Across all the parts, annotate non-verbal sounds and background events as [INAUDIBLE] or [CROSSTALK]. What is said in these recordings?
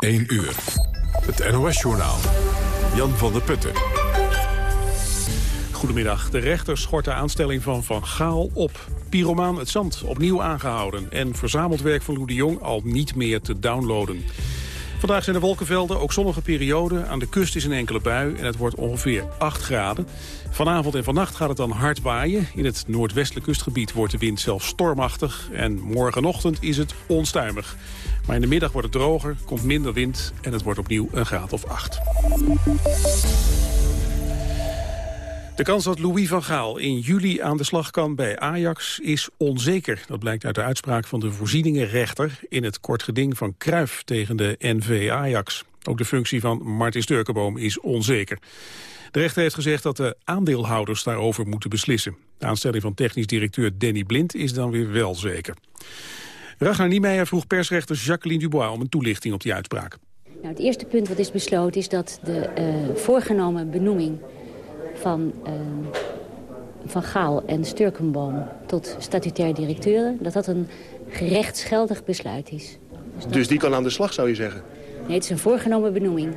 1 uur. Het NOS-journaal. Jan van der Putten. Goedemiddag. De rechter schort de aanstelling van Van Gaal op. Pyromaan het Zand opnieuw aangehouden. En verzameld werk van Lou de Jong al niet meer te downloaden. Vandaag zijn er wolkenvelden, ook zonnige perioden. Aan de kust is een enkele bui en het wordt ongeveer 8 graden. Vanavond en vannacht gaat het dan hard waaien. In het noordwestelijk kustgebied wordt de wind zelfs stormachtig. En morgenochtend is het onstuimig. Maar in de middag wordt het droger, komt minder wind en het wordt opnieuw een graad of 8. De kans dat Louis van Gaal in juli aan de slag kan bij Ajax is onzeker. Dat blijkt uit de uitspraak van de voorzieningenrechter... in het kort geding van Kruif tegen de NV Ajax. Ook de functie van Martin Sturkenboom is onzeker. De rechter heeft gezegd dat de aandeelhouders daarover moeten beslissen. De aanstelling van technisch directeur Danny Blind is dan weer wel zeker. Ragnar Niemeyer vroeg persrechter Jacqueline Dubois om een toelichting op die uitspraak. Nou, het eerste punt wat is besloten is dat de uh, voorgenomen benoeming van, uh, van Gaal en Sturkenboom tot statutair directeuren... dat dat een gerechtsgeldig besluit is. Dus, dus die kan aan de slag, zou je zeggen? Nee, het is een voorgenomen benoeming.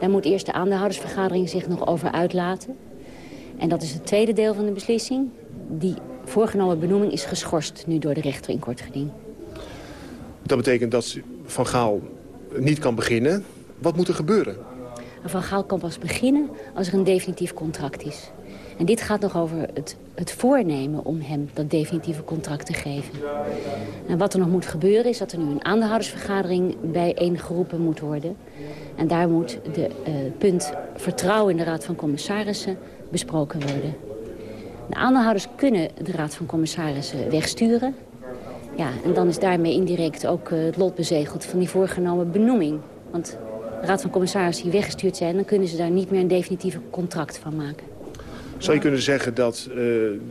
Daar moet eerst de aandeelhoudersvergadering zich nog over uitlaten. En dat is het tweede deel van de beslissing. Die voorgenomen benoeming is geschorst nu door de rechter in kort geding. Dat betekent dat Van Gaal niet kan beginnen. Wat moet er gebeuren? Van Gaal kan pas beginnen als er een definitief contract is. En dit gaat nog over het, het voornemen om hem dat definitieve contract te geven. En wat er nog moet gebeuren is dat er nu een aandeelhoudersvergadering bijeengeroepen moet worden. En daar moet de uh, punt vertrouwen in de Raad van Commissarissen besproken worden. De aandeelhouders kunnen de Raad van Commissarissen wegsturen. Ja, en dan is daarmee indirect ook uh, het lot bezegeld van die voorgenomen benoeming. Want de Raad van Commissarissen die weggestuurd zijn... dan kunnen ze daar niet meer een definitieve contract van maken. Zou je kunnen zeggen dat uh,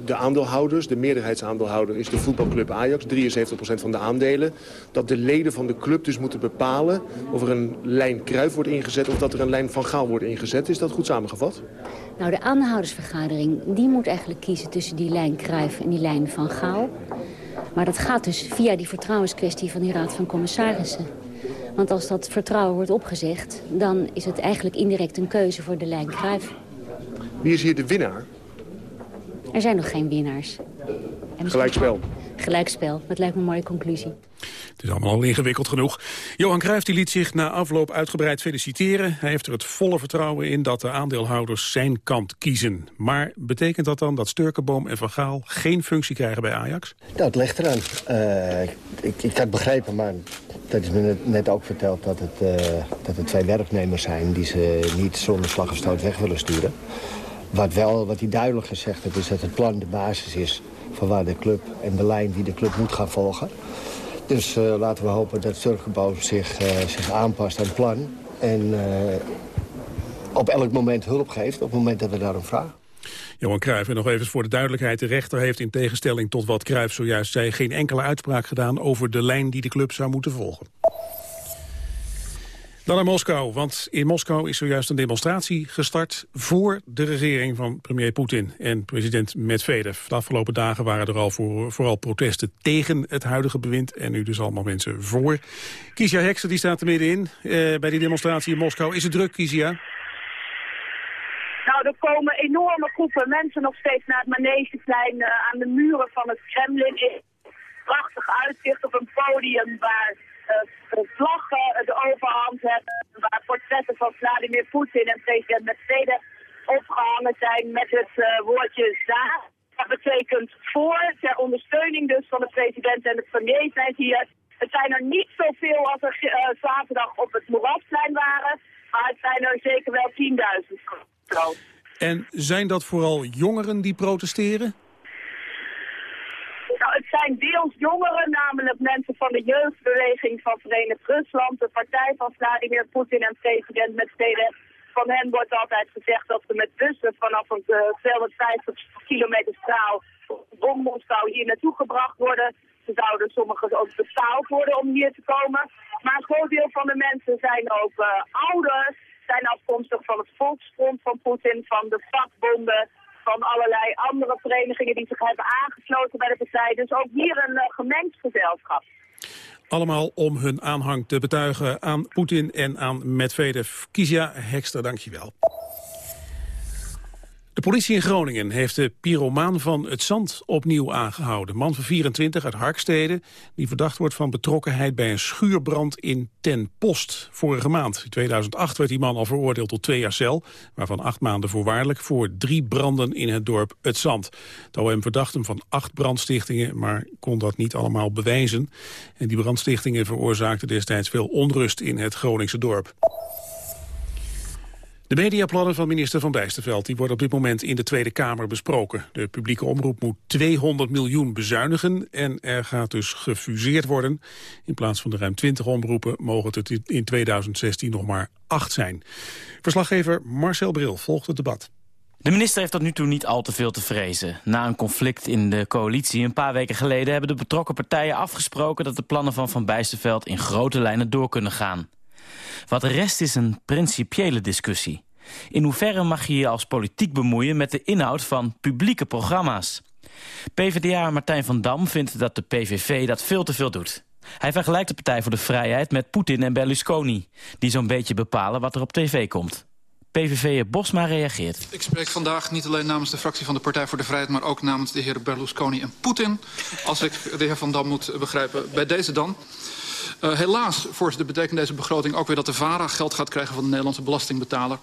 de aandeelhouders, de meerderheidsaandeelhouder is de voetbalclub Ajax, 73% van de aandelen, dat de leden van de club dus moeten bepalen of er een lijn Kruif wordt ingezet of dat er een lijn Van Gaal wordt ingezet. Is dat goed samengevat? Nou, de aandeelhoudersvergadering die moet eigenlijk kiezen tussen die lijn Kruif en die lijn Van Gaal. Maar dat gaat dus via die vertrouwenskwestie van die Raad van Commissarissen. Want als dat vertrouwen wordt opgezegd... dan is het eigenlijk indirect een keuze voor de lijn Cruijff. Wie is hier de winnaar? Er zijn nog geen winnaars. Gelijkspel. Gelijkspel, dat lijkt me een mooie conclusie. Het is allemaal al ingewikkeld genoeg. Johan Cruijff die liet zich na afloop uitgebreid feliciteren. Hij heeft er het volle vertrouwen in dat de aandeelhouders zijn kant kiezen. Maar betekent dat dan dat Sturkenboom en Van Gaal geen functie krijgen bij Ajax? Dat ligt eraan. Uh, ik, ik had begrepen, maar dat is me net ook verteld... dat het, uh, dat het twee werknemers zijn die ze niet zonder slag of stoot weg willen sturen. Wat, wel, wat hij duidelijk gezegd heeft, is dat het plan de basis is... van waar de club en de lijn die de club moet gaan volgen. Dus uh, laten we hopen dat Turkenboom zich, uh, zich aanpast aan het plan. En uh, op elk moment hulp geeft, op het moment dat we daarom vragen. Johan Cruijff, en nog even voor de duidelijkheid. De rechter heeft in tegenstelling tot wat Cruijff zojuist zei... geen enkele uitspraak gedaan over de lijn die de club zou moeten volgen. Dan naar Moskou, want in Moskou is zojuist een demonstratie gestart... voor de regering van premier Poetin en president Medvedev. De afgelopen dagen waren er al voor, vooral protesten tegen het huidige bewind... en nu dus allemaal mensen voor. Kizia Hekster die staat er middenin eh, bij die demonstratie in Moskou. Is het druk, Kizia? Nou, er komen enorme groepen mensen nog steeds naar het Manegeplein... Uh, aan de muren van het Kremlin. Prachtig uitzicht op een podium waar vlaggen de overhand hebben... waar portretten van Vladimir Poetin en president Medvedev opgehangen zijn met het uh, woordje ZA. Dat betekent voor, ter ondersteuning dus van de president en de premier zijn hier. Het zijn er niet zoveel als er uh, zaterdag op het Moerasplein waren, maar het zijn er zeker wel 10.000 En zijn dat vooral jongeren die protesteren? Het zijn deels jongeren, namelijk mensen van de jeugdbeweging van Verenigd Rusland, de partij van Vladimir Poetin en president Medvedev. Van hen wordt altijd gezegd dat ze met bussen vanaf een uh, 250 kilometer straal rond Moskou hier naartoe gebracht worden. Ze zouden sommigen ook betaald worden om hier te komen. Maar een groot deel van de mensen zijn ook uh, ouders, zijn afkomstig van het Volksfront van Poetin, van de vakbonden, van allerlei andere verenigingen die zich hebben aangesloten bij de partij. Dus ook hier een uh, gemengd gezelschap. Allemaal om hun aanhang te betuigen aan Poetin en aan Medvedev. Kizia Hekster, dankjewel. De politie in Groningen heeft de pyromaan van het Zand opnieuw aangehouden. Man van 24 uit Harkstede, die verdacht wordt van betrokkenheid bij een schuurbrand in Ten Post vorige maand. In 2008 werd die man al veroordeeld tot twee jaar cel, waarvan acht maanden voorwaardelijk voor drie branden in het dorp Het Zand. Het OM verdacht hem van acht brandstichtingen, maar kon dat niet allemaal bewijzen. En die brandstichtingen veroorzaakten destijds veel onrust in het Groningse dorp. De mediaplannen van minister Van Bijsterveld die worden op dit moment in de Tweede Kamer besproken. De publieke omroep moet 200 miljoen bezuinigen en er gaat dus gefuseerd worden. In plaats van de ruim 20 omroepen mogen het in 2016 nog maar 8 zijn. Verslaggever Marcel Bril volgt het debat. De minister heeft tot nu toe niet al te veel te vrezen. Na een conflict in de coalitie een paar weken geleden... hebben de betrokken partijen afgesproken dat de plannen van Van Bijsterveld... in grote lijnen door kunnen gaan. Wat rest is een principiële discussie. In hoeverre mag je je als politiek bemoeien met de inhoud van publieke programma's? PvdA Martijn van Dam vindt dat de PVV dat veel te veel doet. Hij vergelijkt de Partij voor de Vrijheid met Poetin en Berlusconi... die zo'n beetje bepalen wat er op tv komt. PVV'er Bosma reageert. Ik spreek vandaag niet alleen namens de fractie van de Partij voor de Vrijheid... maar ook namens de heren Berlusconi en Poetin. Als ik de heer Van Dam moet begrijpen, bij deze dan. Uh, helaas, voorzitter, betekent deze begroting ook weer dat de VARA geld gaat krijgen van de Nederlandse belastingbetaler.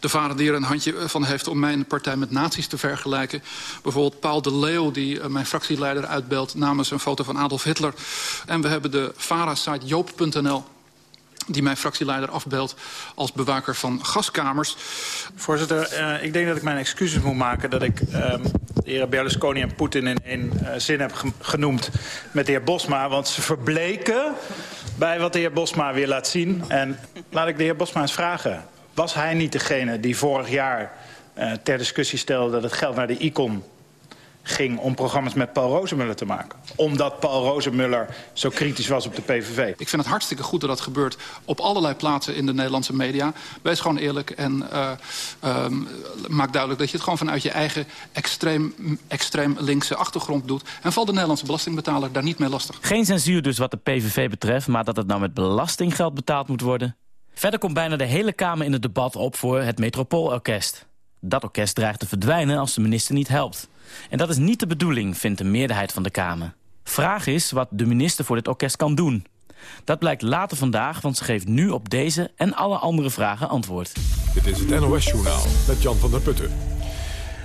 De vader die er een handje van heeft om mijn partij met nazi's te vergelijken. Bijvoorbeeld Paul de Leeuw, die uh, mijn fractieleider uitbelt... namens een foto van Adolf Hitler. En we hebben de VARA-site joop.nl die mijn fractieleider afbeeldt als bewaker van gaskamers. Voorzitter, uh, ik denk dat ik mijn excuses moet maken... dat ik uh, de heren Berlusconi en Poetin in één uh, zin heb genoemd met de heer Bosma. Want ze verbleken bij wat de heer Bosma weer laat zien. En laat ik de heer Bosma eens vragen. Was hij niet degene die vorig jaar uh, ter discussie stelde... dat het geld naar de ICON ging om programma's met Paul Rozemuller te maken. Omdat Paul Rozemuller zo kritisch was op de PVV. Ik vind het hartstikke goed dat dat gebeurt op allerlei plaatsen in de Nederlandse media. Wees gewoon eerlijk en uh, uh, maak duidelijk dat je het gewoon vanuit je eigen extreem, extreem linkse achtergrond doet. En val de Nederlandse belastingbetaler daar niet mee lastig. Geen censuur dus wat de PVV betreft, maar dat het nou met belastinggeld betaald moet worden... Verder komt bijna de hele Kamer in het debat op voor het Metropoolorkest. Dat orkest dreigt te verdwijnen als de minister niet helpt. En dat is niet de bedoeling, vindt de meerderheid van de Kamer. Vraag is wat de minister voor dit orkest kan doen. Dat blijkt later vandaag, want ze geeft nu op deze en alle andere vragen antwoord. Dit is het NOS Journaal met Jan van der Putten.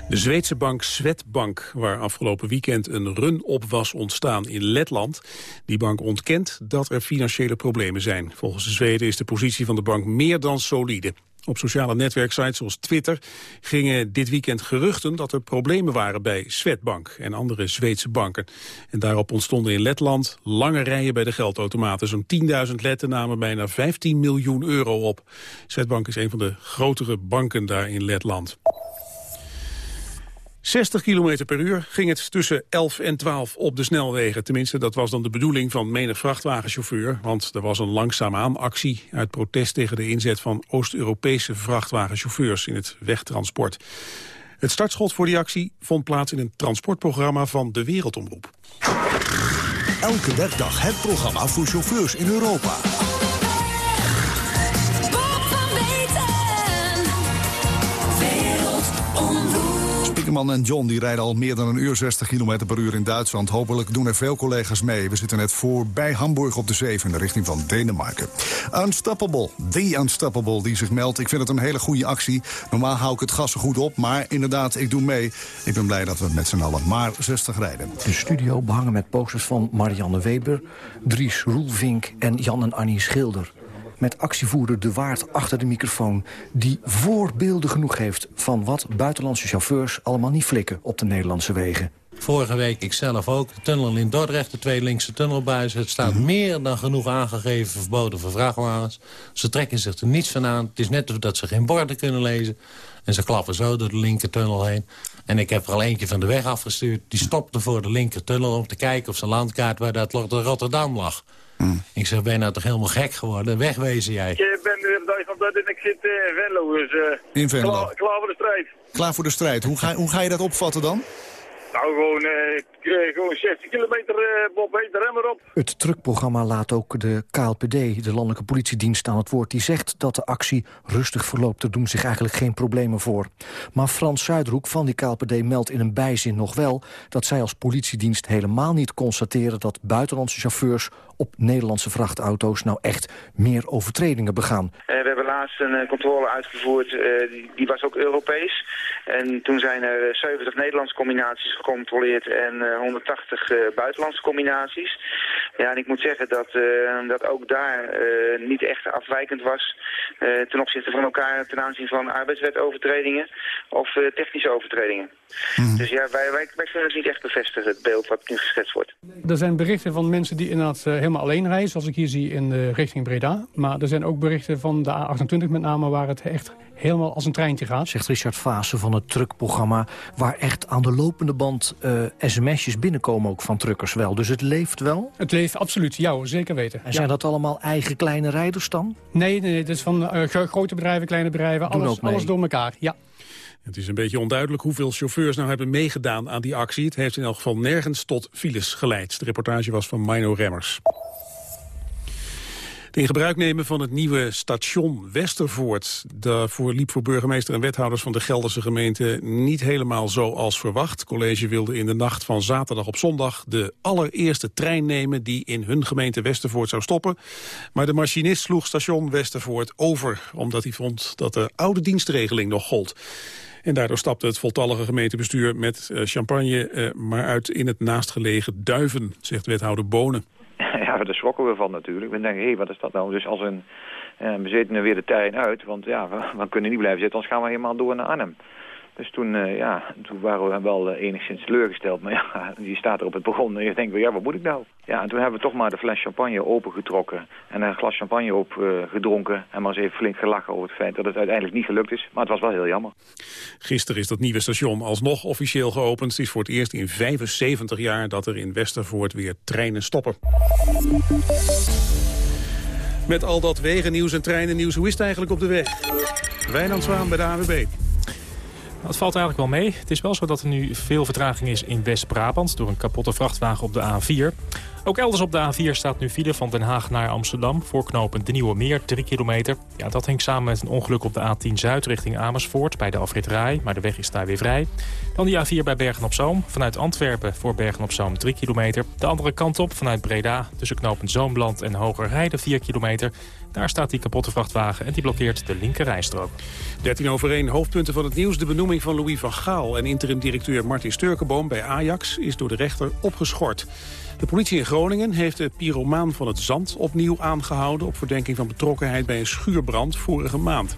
De Zweedse bank Swedbank, waar afgelopen weekend een run op was ontstaan in Letland. Die bank ontkent dat er financiële problemen zijn. Volgens de Zweden is de positie van de bank meer dan solide. Op sociale netwerksites zoals Twitter gingen dit weekend geruchten dat er problemen waren bij Swedbank en andere Zweedse banken. En daarop ontstonden in Letland lange rijen bij de geldautomaten. Zo'n 10.000 letten namen bijna 15 miljoen euro op. Swedbank is een van de grotere banken daar in Letland. 60 km per uur ging het tussen 11 en 12 op de snelwegen. Tenminste, dat was dan de bedoeling van menig vrachtwagenchauffeur. Want er was een langzaamaan actie uit protest tegen de inzet van Oost-Europese vrachtwagenchauffeurs in het wegtransport. Het startschot voor die actie vond plaats in een transportprogramma van de Wereldomroep. Elke werkdag het programma voor chauffeurs in Europa. Spiekerman en John die rijden al meer dan een uur 60 km per uur in Duitsland. Hopelijk doen er veel collega's mee. We zitten net voorbij Hamburg op de Zeven in de richting van Denemarken. Unstoppable, the Unstoppable die zich meldt. Ik vind het een hele goede actie. Normaal hou ik het gas goed op, maar inderdaad, ik doe mee. Ik ben blij dat we met z'n allen maar 60 rijden. De studio behangen met posters van Marianne Weber, Dries Roelvink en Jan en Annie Schilder met actievoerder De Waard achter de microfoon... die voorbeelden genoeg heeft van wat buitenlandse chauffeurs... allemaal niet flikken op de Nederlandse wegen. Vorige week ik zelf ook. De tunnel in Dordrecht, de twee linkse tunnelbuizen. Het staat Mhm. meer dan genoeg aangegeven verboden voor vrachtwagens. Ze trekken zich er niets van aan. Het is net dat ze geen borden kunnen lezen. En ze klappen zo door de linkertunnel heen. En ik heb er al eentje van de weg afgestuurd. Die stopte voor de linkertunnel om te kijken op zijn landkaart... waar dat Rotterdam lag. Ik zeg, ben je nou toch helemaal gek geworden? Wegwezen jij. Ik ben er van dat en ik zit eh, in Venlo. Dus, eh, In Venlo. Klaar, klaar voor de strijd. Klaar voor de strijd. Hoe ga, hoe ga je dat opvatten dan? Nou, gewoon, eh, gewoon 60 kilometer, uh, Bob, heet de remmer op. Het truckprogramma laat ook de KLPD, de Landelijke Politiedienst, aan het woord. Die zegt dat de actie rustig verloopt. Er doen zich eigenlijk geen problemen voor. Maar Frans Zuidroek van die KLPD meldt in een bijzin nog wel... dat zij als politiedienst helemaal niet constateren... dat buitenlandse chauffeurs op Nederlandse vrachtauto's nou echt meer overtredingen begaan. we hebben laatst een controle uitgevoerd, die, die, was ook Europees. En toen zijn er 70 Nederlandse combinaties gecontroleerd en 180 uh, eh, buitenlandse combinaties. Ja, en ik moet zeggen dat, uh, dat ook daar niet echt afwijkend was ten opzichte van elkaar ten aanzien van arbeidswetovertredingen of technische overtredingen. Mhm. Dus ja, wij, wij, wij kunnen het niet echt bevestigen, het beeld wat nu geschetst wordt. Er zijn berichten van mensen die inderdaad helemaal alleen reizen, zoals ik hier zie in de richting Breda. Maar er zijn ook berichten van de A28 met name waar het echt helemaal als een treintje gaat. Zegt Richard Vaassen van het truckprogramma... waar echt aan de lopende band uh, sms'jes binnenkomen ook van truckers wel. Dus het leeft wel? Het leeft absoluut, ja zeker weten. En zijn dat allemaal eigen kleine rijders dan? Nee, nee, nee dat is van uh, grote bedrijven, kleine bedrijven, alles, alles door elkaar. Ja. Het is een beetje onduidelijk hoeveel chauffeurs nou hebben meegedaan aan die actie. Het heeft in elk geval nergens tot files geleid. De reportage was van Mino Remmers. Het in gebruik nemen van het nieuwe station Westervoort... daarvoor liep voor burgemeester en wethouders van de Gelderse gemeente... niet helemaal zoals verwacht. Het college wilde in de nacht van zaterdag op zondag... de allereerste trein nemen die in hun gemeente Westervoort zou stoppen. Maar de machinist sloeg station Westervoort over... omdat hij vond dat de oude dienstregeling nog gold. En daardoor stapte het voltallige gemeentebestuur met eh, champagne... Eh, maar uit in het naastgelegen Duiven, zegt wethouder Bonen. [LAUGHS] ja, daar schrokken we van natuurlijk. We denken, hé, hey, wat is dat nou? Dus als een, uh, we zitten er weer de trein uit, want ja, we, [LAUGHS] we, kunnen niet blijven zitten, anders gaan we helemaal door naar Arnhem. Dus toen, uh, ja, toen waren we wel uh, enigszins teleurgesteld. Maar ja, [LAUGHS] die staat er op het begon en je denkt, ja, wat moet ik nou? Ja, en toen hebben we toch maar de fles champagne opengetrokken. En een glas champagne op uh, gedronken. En maar eens even flink gelachen over het feit dat het uiteindelijk niet gelukt is. Maar het was wel heel jammer. Gisteren is dat nieuwe station alsnog officieel geopend. Het is voor het eerst in 75 jaar dat er in Westervoort weer treinen stoppen. Met al dat wegennieuws en treinennieuws, hoe is het eigenlijk op de weg? Wijnand Zwaan bij de AWB. Het valt eigenlijk wel mee. Het is wel zo dat er nu veel vertraging is in West-Brabant... door een kapotte vrachtwagen op de A4. Ook elders op de A4 staat nu file van Den Haag naar Amsterdam... voorknopend de Nieuwe Meer, 3 kilometer. Ja, dat hangt samen met een ongeluk op de A10 Zuid richting Amersfoort... bij de afrit maar de weg is daar weer vrij. Dan die A4 bij Bergen-op-Zoom. Vanuit Antwerpen voor Bergen-op-Zoom 3 kilometer. De andere kant op vanuit Breda tussen knopend Zoomland en Hogerheide 4 kilometer... Daar staat die kapotte vrachtwagen en die blokkeert de linker rijstrook. 13 over 1, hoofdpunten van het nieuws. De benoeming van Louis van Gaal en interim-directeur Martin Sturkenboom bij Ajax is door de rechter opgeschort. De politie in Groningen heeft de pyromaan van het Zand opnieuw aangehouden... op verdenking van betrokkenheid bij een schuurbrand vorige maand.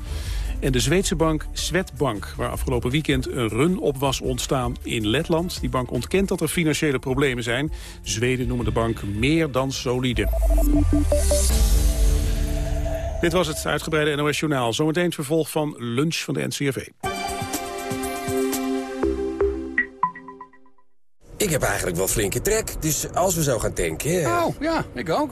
En de Zweedse bank Swedbank, waar afgelopen weekend een run op was ontstaan in Letland. Die bank ontkent dat er financiële problemen zijn. Zweden noemen de bank meer dan solide. Dit was het uitgebreide NOS Journaal. Zometeen het vervolg van Lunch van de NCRV. Ik heb eigenlijk wel flinke trek, dus als we zo gaan tanken... Oh, ja, ik ook.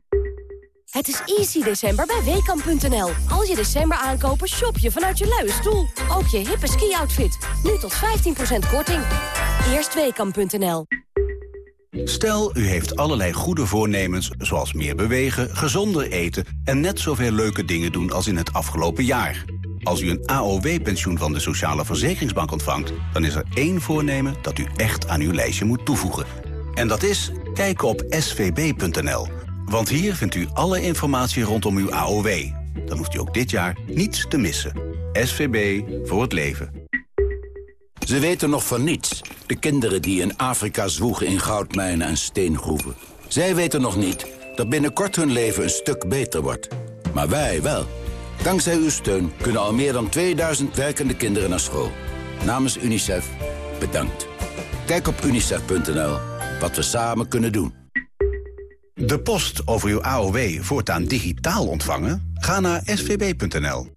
Het is easy december bij Weekamp.nl. Als je december aankopen, shop je vanuit je luie stoel. Ook je hippe ski-outfit. Nu tot 15% korting. Eerst Weekamp.nl. Stel, u heeft allerlei goede voornemens, zoals meer bewegen, gezonder eten... en net zoveel leuke dingen doen als in het afgelopen jaar. Als u een AOW-pensioen van de Sociale Verzekeringsbank ontvangt... dan is er één voornemen dat u echt aan uw lijstje moet toevoegen. En dat is kijken op svb.nl... Want hier vindt u alle informatie rondom uw AOW. Dan hoeft u ook dit jaar niets te missen. SVB voor het leven. Ze weten nog van niets. De kinderen die in Afrika zwoegen in goudmijnen en steengroeven. Zij weten nog niet dat binnenkort hun leven een stuk beter wordt. Maar wij wel. Dankzij uw steun kunnen al meer dan 2000 werkende kinderen naar school. Namens UNICEF, bedankt. Kijk op unicef.nl wat we samen kunnen doen. De post over uw AOW voortaan digitaal ontvangen? Ga naar svb.nl.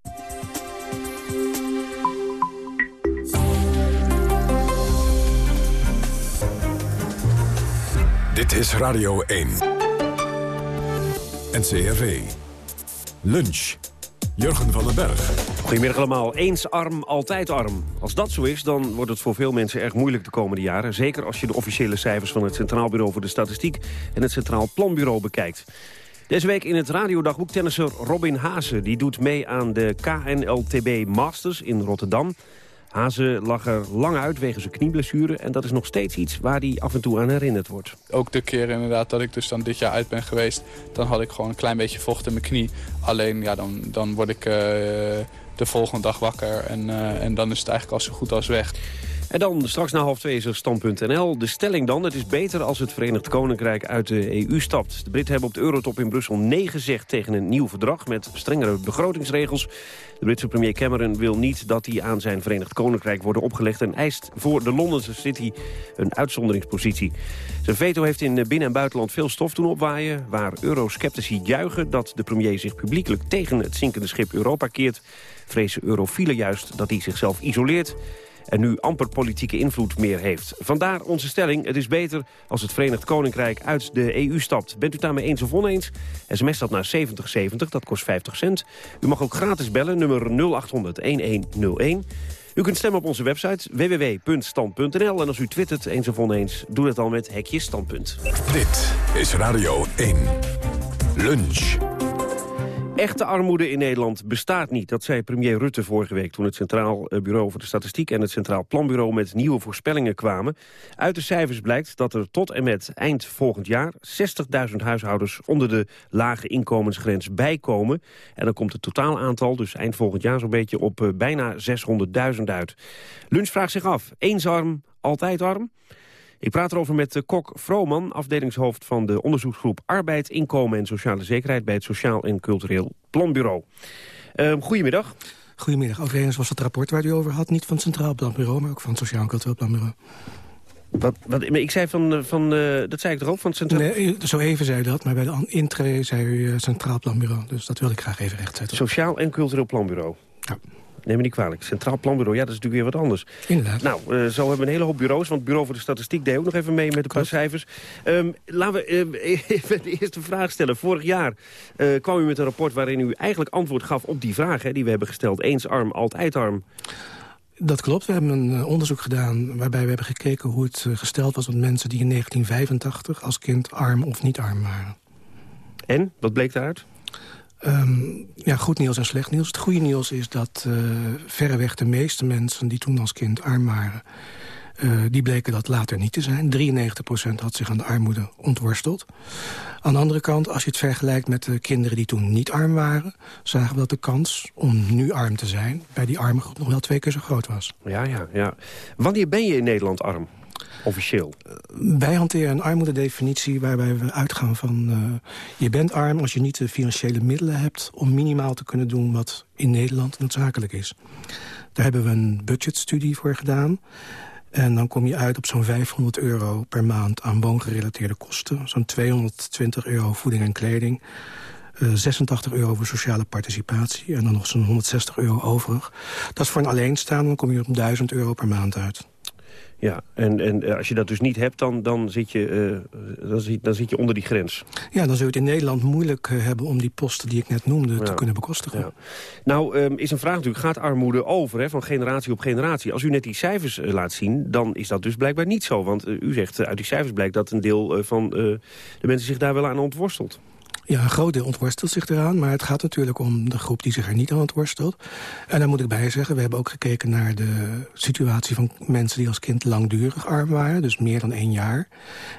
Dit is Radio 1. NCRV. Lunch. Jurgen van den Berg. Goedemiddag allemaal. Eens arm, altijd arm. Als dat zo is, dan wordt het voor veel mensen erg moeilijk de komende jaren. Zeker als je de officiële cijfers van het Centraal Bureau voor de Statistiek... en het Centraal Planbureau bekijkt. Deze week in het radiodagboek tennisser Robin Haase. Die doet mee aan de KNLTB Masters in Rotterdam. Hazen lag er lang uit wegens zijn knieblessure... en dat is nog steeds iets waar hij af en toe aan herinnerd wordt. Ook de keer inderdaad dat ik dus dan dit jaar uit ben geweest... dan had ik gewoon een klein beetje vocht in mijn knie. Alleen ja, dan, dan word ik uh, de volgende dag wakker en, uh, en dan is het eigenlijk al zo goed als weg. En dan straks na half twee is er stand.nl. De stelling dan, het is beter als het Verenigd Koninkrijk uit de EU stapt. De Britten hebben op de Eurotop in Brussel nee gezegd tegen een nieuw verdrag... met strengere begrotingsregels. De Britse premier Cameron wil niet dat die aan zijn Verenigd Koninkrijk worden opgelegd... en eist voor de Londense City een uitzonderingspositie. Zijn veto heeft in binnen- en buitenland veel stof doen opwaaien... waar eurosceptici juichen dat de premier zich publiekelijk tegen het zinkende schip Europa keert... vrezen eurofielen juist dat hij zichzelf isoleert en nu amper politieke invloed meer heeft. Vandaar onze stelling, het is beter als het Verenigd Koninkrijk uit de EU stapt. Bent u daarmee eens of oneens? SMS dat naar 7070, dat kost 50 cent. U mag ook gratis bellen, nummer 0800-1101. U kunt stemmen op onze website www.stand.nl. En als u twittert eens of oneens, doe dat dan met hekje standpunt. Dit is Radio 1. Lunch. Echte armoede in Nederland bestaat niet. Dat zei premier Rutte vorige week toen het Centraal eh, Bureau voor de Statistiek en het Centraal Planbureau met nieuwe voorspellingen kwamen. Uit de cijfers blijkt dat er tot en met eind volgend jaar 60.000 huishoudens onder de lage inkomensgrens bijkomen. En dan komt het totaal aantal, dus eind volgend jaar zo'n beetje, op uh, bijna 600.000 uit. Lunch vraagt zich af, eens arm, altijd arm? Ik praat erover met Kok Vrooman, afdelingshoofd van de onderzoeksgroep Arbeid, Inkomen en Sociale Zekerheid bij het Sociaal en Cultureel Planbureau. Uh, goedemiddag. Goedemiddag. Overigens was het rapport waar u over had niet van het Centraal Planbureau, maar ook van het Sociaal en Cultureel Planbureau. Wat, wat, ik zei van, van uh, dat zei ik toch ook van het Centraal... Nee, zo even zei u dat, maar bij de intree zei u uh, Centraal Planbureau. Dus dat wil ik graag even rechtzetten. Sociaal en Cultureel Planbureau. Ja. Neem me niet kwalijk. Centraal Planbureau, ja, dat is natuurlijk weer wat anders. Inderdaad. Nou, uh, zo hebben we een hele hoop bureaus. Want het Bureau voor de Statistiek deed ook nog even mee met een paar cijfers. Um, laten we uh, [LAUGHS] even de eerste vraag stellen. Vorig jaar uh, kwam u met een rapport waarin u eigenlijk antwoord gaf op die vraag... Hè, die we hebben gesteld. Eens arm, altijd arm. Dat klopt. We hebben een onderzoek gedaan waarbij we hebben gekeken hoe het gesteld was... met mensen die in 1985 als kind arm of niet arm waren. En? Wat bleek daaruit? Um, ja, goed nieuws en slecht nieuws. Het goede nieuws is dat uh, verreweg de meeste mensen die toen als kind arm waren... Uh, die bleken dat later niet te zijn. 93% had zich aan de armoede ontworsteld. Aan de andere kant, als je het vergelijkt met de kinderen die toen niet arm waren... zagen we dat de kans om nu arm te zijn... bij die arme groep nog wel twee keer zo groot was. Ja, ja, ja. Wanneer ben je in Nederland arm? Officieel? Wij hanteren een armoededefinitie waarbij we uitgaan van... Uh, je bent arm als je niet de financiële middelen hebt... om minimaal te kunnen doen wat in Nederland noodzakelijk is. Daar hebben we een budgetstudie voor gedaan. En dan kom je uit op zo'n 500 euro per maand aan woongerelateerde kosten. Zo'n 220 euro voeding en kleding. Uh, 86 euro voor sociale participatie. En dan nog zo'n 160 euro overig. Dat is voor een alleenstaande, dan kom je op 1000 euro per maand uit. Ja, en, en als je dat dus niet hebt, dan, dan, zit je, uh, dan, zit, dan zit je onder die grens. Ja, dan zul je het in Nederland moeilijk uh, hebben om die posten die ik net noemde ja. te kunnen bekostigen. Ja. Nou, um, is een vraag natuurlijk, gaat armoede over hè, van generatie op generatie? Als u net die cijfers uh, laat zien, dan is dat dus blijkbaar niet zo. Want u zegt, uit die cijfers blijkt dat een deel van de mensen zich daar wel aan ontworstelt. Ja, een groot deel ontworstelt zich eraan. Maar het gaat natuurlijk om de groep die zich er niet aan ontworstelt. En daar moet ik bij zeggen, we hebben ook gekeken naar de situatie van mensen die als kind langdurig arm waren. Dus meer dan één jaar.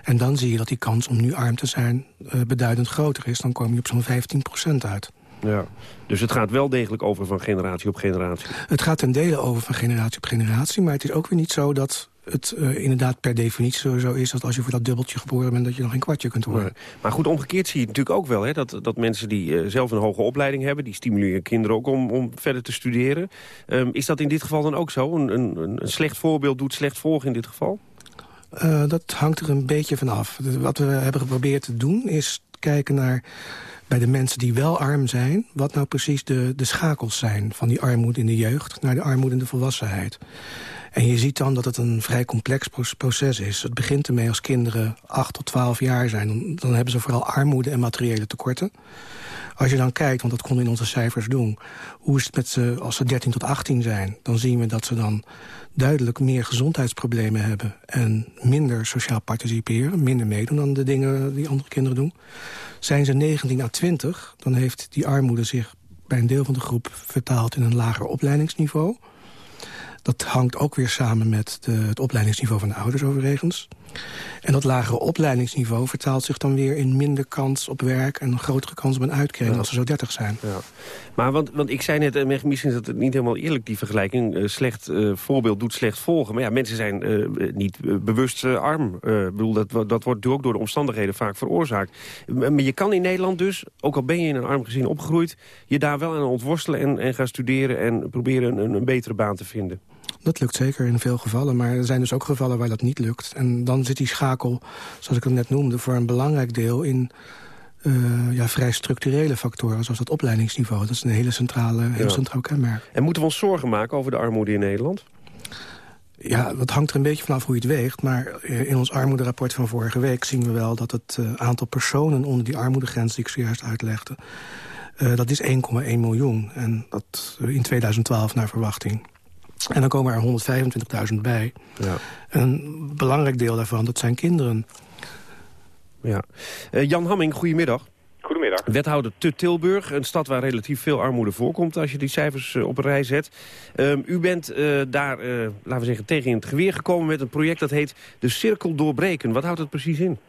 En dan zie je dat die kans om nu arm te zijn uh, beduidend groter is. Dan kom je op zo'n 15% uit. Ja, dus het gaat wel degelijk over van generatie op generatie. Het gaat ten dele over van generatie op generatie. Maar het is ook weer niet zo dat het uh, inderdaad per definitie zo is... dat als je voor dat dubbeltje geboren bent... dat je nog een kwartje kunt worden. Nee. Maar goed, omgekeerd zie je het natuurlijk ook wel... Hè, dat, dat mensen die uh, zelf een hoge opleiding hebben... die stimuleren kinderen ook om, om verder te studeren. Um, is dat in dit geval dan ook zo? Een, een, een slecht voorbeeld doet slecht volgen in dit geval? Uh, dat hangt er een beetje van af. Wat we hebben geprobeerd te doen is kijken naar bij de mensen die wel arm zijn... wat nou precies de, de schakels zijn van die armoede in de jeugd... naar de armoede in de volwassenheid. En je ziet dan dat het een vrij complex proces is. Het begint ermee als kinderen 8 tot 12 jaar zijn. Dan, hebben ze vooral armoede en materiële tekorten. Als je dan kijkt, want dat konden in onze cijfers doen... hoe is het met ze als ze 13 tot 18 zijn... dan zien we dat ze dan duidelijk meer gezondheidsproblemen hebben... en minder sociaal participeren, minder meedoen dan de dingen die andere kinderen doen. Zijn ze 19 à 20, dan heeft die armoede zich bij een deel van de groep vertaald in een lager opleidingsniveau. Dat hangt ook weer samen met de, het opleidingsniveau van de ouders overigens. En dat lagere opleidingsniveau vertaalt zich dan weer in minder kans op werk... en een grotere kans op een uitkering als ze zo 30 zijn. Ja. Maar want, want ik zei net, eh, misschien is dat niet helemaal eerlijk die vergelijking... Uh, slecht uh, voorbeeld doet slecht volgen. Maar ja, mensen zijn uh, niet bewust arm. Bedoel, dat, dat wordt ook door de omstandigheden vaak veroorzaakt. Maar je kan in Nederland dus, ook al ben je in een arm gezin opgegroeid... je daar wel aan ontworstelen en, en gaan studeren... en proberen een, een betere baan te vinden. Dat lukt zeker in veel gevallen, maar er zijn dus ook gevallen waar dat niet lukt. En dan zit die schakel, zoals ik het net noemde, voor een belangrijk deel in uh, ja, vrij structurele factoren, zoals het opleidingsniveau. Dat is een hele centrale, heel ja. centraal kenmerk. En moeten we ons zorgen maken over de armoede in Nederland? Ja, dat hangt er een beetje vanaf hoe je het weegt. Maar eh, in ons armoederapport van vorige week zien we wel... dat het uh, aantal personen onder die armoedegrens die ik zojuist uitlegde... Uh, dat is 1,1 miljoen. En dat in 2012 naar verwachting. En dan komen er 125.000 bij. Ja. Een belangrijk deel daarvan, dat zijn kinderen. Ja. Uh, Jan Hamming, goedemiddag. Goedemiddag. Wethouder te Tilburg, een stad waar relatief veel armoede voorkomt... als je die cijfers uh, op een rij zet. Um, u bent uh, daar, laten we zeggen, tegen in het geweer gekomen... met een project dat heet De Cirkel Doorbreken. Wat houdt het precies in?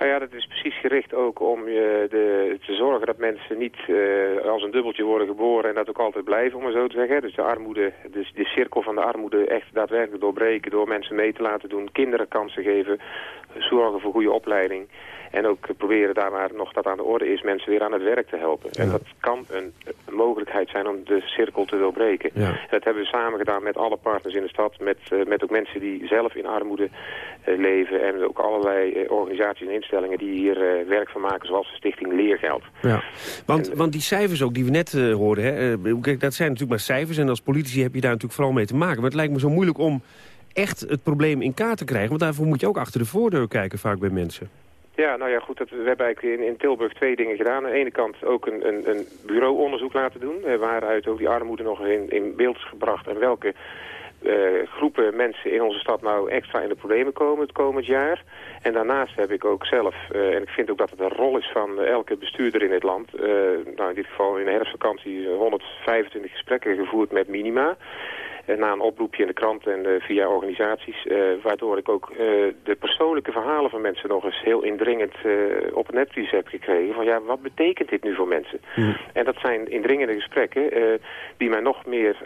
Nou ja, dat is precies gericht ook om je de, te zorgen dat mensen niet uh, als een dubbeltje worden geboren en dat ook altijd blijven, om maar zo te zeggen. Dus de armoede, dus de cirkel van de armoede echt daadwerkelijk doorbreken door mensen mee te laten doen, kinderen kansen geven, zorgen voor goede opleiding. En ook proberen daar waar nog dat aan de orde is, mensen weer aan het werk te helpen. En dat kan een, mogelijkheid zijn om de cirkel te doorbreken. Ja. Dat hebben we samen gedaan met alle partners in de stad, met, uh, met ook mensen die zelf in armoede uh, leven. En ook allerlei uh, organisaties en instellingen die hier werk van maken, zoals de stichting Leergeld. Ja. Want, en, want die cijfers ook die we net hoorden, hè, kijk, dat zijn natuurlijk maar cijfers. En als politici heb je daar natuurlijk vooral mee te maken. Maar het lijkt me zo moeilijk om echt het probleem in kaart te krijgen. Want daarvoor moet je ook achter de voordeur kijken vaak bij mensen. Ja, nou ja, goed. Dat, we hebben eigenlijk in, in Tilburg twee dingen gedaan. Aan de ene kant ook een, een, een bureauonderzoek laten doen... Eh, waaruit ook die armoede nog in, in beeld is gebracht... en welke uh, groepen mensen in onze stad nou extra in de problemen komen het komend jaar. En daarnaast heb ik ook zelf, uh, en ik vind ook dat het een rol is van elke bestuurder in dit land... nou in dit geval in de herfstvakantie 125 gesprekken gevoerd met Minima... Eh, na een oproepje in de krant en eh, via organisaties. Eh, waardoor ik ook de persoonlijke verhalen van mensen nog eens heel indringend op het netvlies heb gekregen. Van ja, wat betekent dit nu voor mensen? Hmm. En dat zijn indringende gesprekken die mij nog meer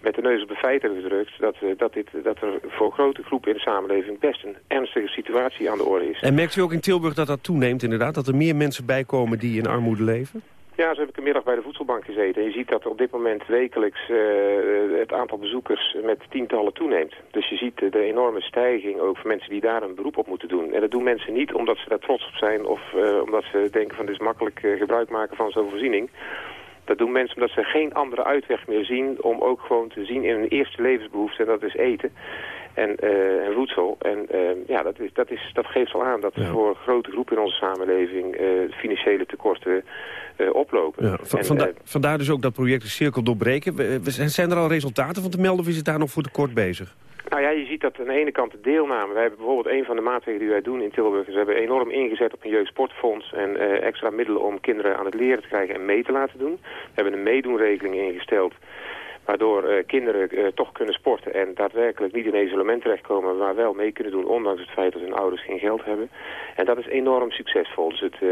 met de neus op de feiten hebben gedrukt. Dat, dat, dit, dat er voor grote groepen in de samenleving best een ernstige situatie aan de orde is. En merkt u ook in Tilburg dat dat toeneemt inderdaad? Dat er meer mensen bijkomen die in armoede leven? Ja, zo heb ik een middag bij de voedselbank gezeten. En je ziet dat op dit moment wekelijks uh, het aantal bezoekers met tientallen toeneemt. Dus je ziet de enorme stijging ook voor mensen die daar een beroep op moeten doen. En dat doen mensen niet omdat ze daar trots op zijn of uh, omdat ze denken van dit is makkelijk gebruik maken van zo'n voorziening. Dat doen mensen omdat ze geen andere uitweg meer zien om ook gewoon te zien in hun eerste levensbehoefte. En dat is eten en, uh, en voedsel. En uh, ja, dat, is, dat, is, dat geeft al aan dat ja. voor grote groepen in onze samenleving uh, financiële tekorten oplopen. Ja, en, vanda vandaar dus ook dat project de cirkel doorbreken. We, we, zijn er al resultaten van te melden of is het daar nog voor tekort bezig? Nou ja, je ziet dat aan de ene kant de deelname. Wij hebben bijvoorbeeld een van de maatregelen die wij doen in Tilburg. Ze hebben enorm ingezet op een jeugdsportfonds en uh, extra middelen om kinderen aan het leren te krijgen en mee te laten doen. We hebben een meedoenregeling ingesteld Waardoor uh, kinderen uh, toch kunnen sporten en daadwerkelijk niet in isolement terechtkomen, maar wel mee kunnen doen, ondanks het feit dat hun ouders geen geld hebben. En dat is enorm succesvol. Dus het, uh,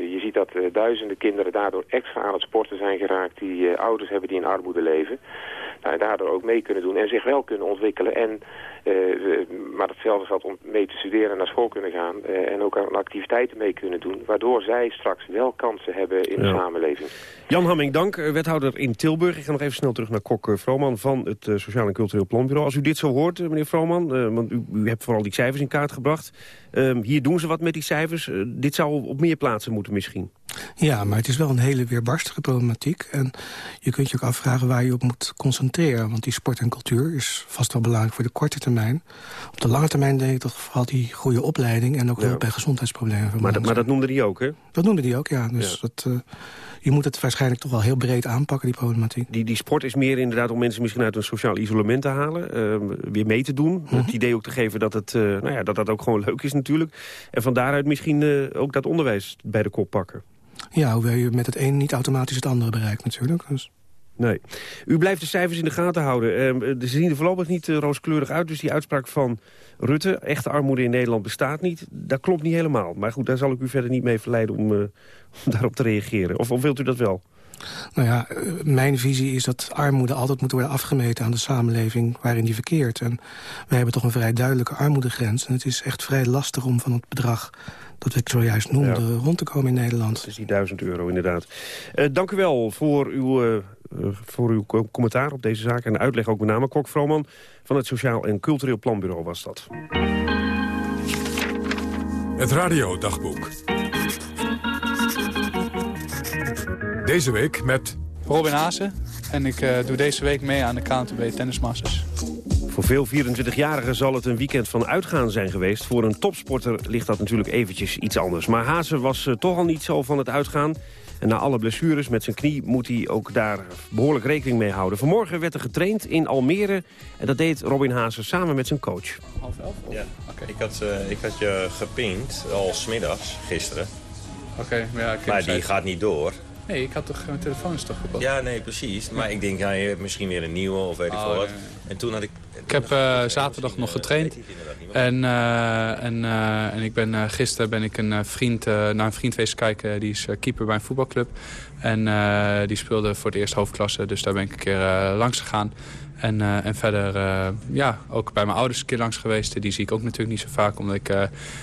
je ziet dat duizenden kinderen daardoor extra aan het sporten zijn geraakt, die ouders hebben die in armoede leven. Nou, daardoor ook mee kunnen doen en zich wel kunnen ontwikkelen. En, maar hetzelfde geldt om mee te studeren en naar school kunnen gaan en ook aan activiteiten mee kunnen doen, waardoor zij straks wel kansen hebben in ja. de samenleving. Jan Hamming, dank. Wethouder in Tilburg. Ik ga nog even snel terug naar naar Kok Vrooman van het Sociaal en Cultureel Planbureau. Als u dit zo hoort, meneer Vrooman, want u, u, hebt vooral die cijfers in kaart gebracht. Ehm, hier doen ze wat met die cijfers. dit zou op meer plaatsen moeten misschien. Ja, maar het is wel een hele weerbarstige problematiek. En je kunt je ook afvragen waar je op moet concentreren. Want die sport en cultuur is vast wel belangrijk voor de korte termijn. Op de lange termijn denk ik dat vooral die goede opleiding... en ook ja. bij gezondheidsproblemen. Maar, dat, maar dat noemde die ook, hè? Dat noemde die ook, ja. Dus Dat, uh, je moet het waarschijnlijk toch wel heel breed aanpakken, die problematiek. Die, die sport is meer inderdaad om mensen misschien uit een sociaal isolement te halen. Uh, weer mee te doen. Mm -hmm. Het idee ook te geven dat, het, uh, nou ja, dat dat ook gewoon leuk is natuurlijk. En van daaruit misschien ook dat onderwijs bij de kop pakken. Ja, hoewel je met het een niet automatisch het andere bereikt natuurlijk. Dus. Nee. U blijft de cijfers in de gaten houden. Uh, ze zien er voorlopig niet uh, rooskleurig uit. Dus die uitspraak van Rutte, echte armoede in Nederland bestaat niet. Dat klopt niet helemaal. Maar goed, daar zal ik u verder niet mee verleiden om, uh, [LAUGHS] om daarop te reageren. Of, of wilt u dat wel? Nou ja, mijn visie is dat armoede altijd moet worden afgemeten aan de samenleving waarin die verkeert. En wij hebben toch een vrij duidelijke armoedegrens. En het is echt vrij lastig om van het bedrag dat ik zojuist noemde, ja. rond te komen in Nederland. Dat is die duizend euro inderdaad. Uh, dank u wel voor uw, uh, voor uw commentaar op deze zaak en de uitleg ook met name. Kok Vrooman van het Sociaal en Cultureel Planbureau was dat. Het radiodagboek. Deze week met... Robin Haase. En ik uh, doe deze week mee aan de KNTB Tennis Masters. Voor veel 24-jarigen zal het een weekend van uitgaan zijn geweest. Voor een topsporter ligt dat natuurlijk eventjes iets anders. Maar Hazen was uh, toch al niet zo van het uitgaan. En na alle blessures met zijn knie moet hij ook daar behoorlijk rekening mee houden. Vanmorgen werd er getraind in Almere. En dat deed Robin Hazen samen met zijn coach. Half elf? Ja, okay. ik, had, uh, ik had je gepinkt al smiddags gisteren. Oké, okay, maar ja, ik Maar die gaat niet door. Nee, ik had toch mijn telefoon is toch gebeld? Ja, nee, precies. Maar ik denk, ja, je hebt misschien weer een nieuwe of weet ik veel oh, wat. Nee, nee. En toen had ik... Ik heb uh, zaterdag nog getraind. En, uh, en, uh, en ik ben, gisteren ben ik een vriend, naar een vriend wezen kijken. Die is keeper bij een voetbalclub. En die speelde voor het eerst hoofdklasse. Dus daar ben ik een keer langs gegaan. En, en verder, ja, ook bij mijn ouders een keer langs geweest. Die zie ik ook natuurlijk niet zo vaak, omdat ik,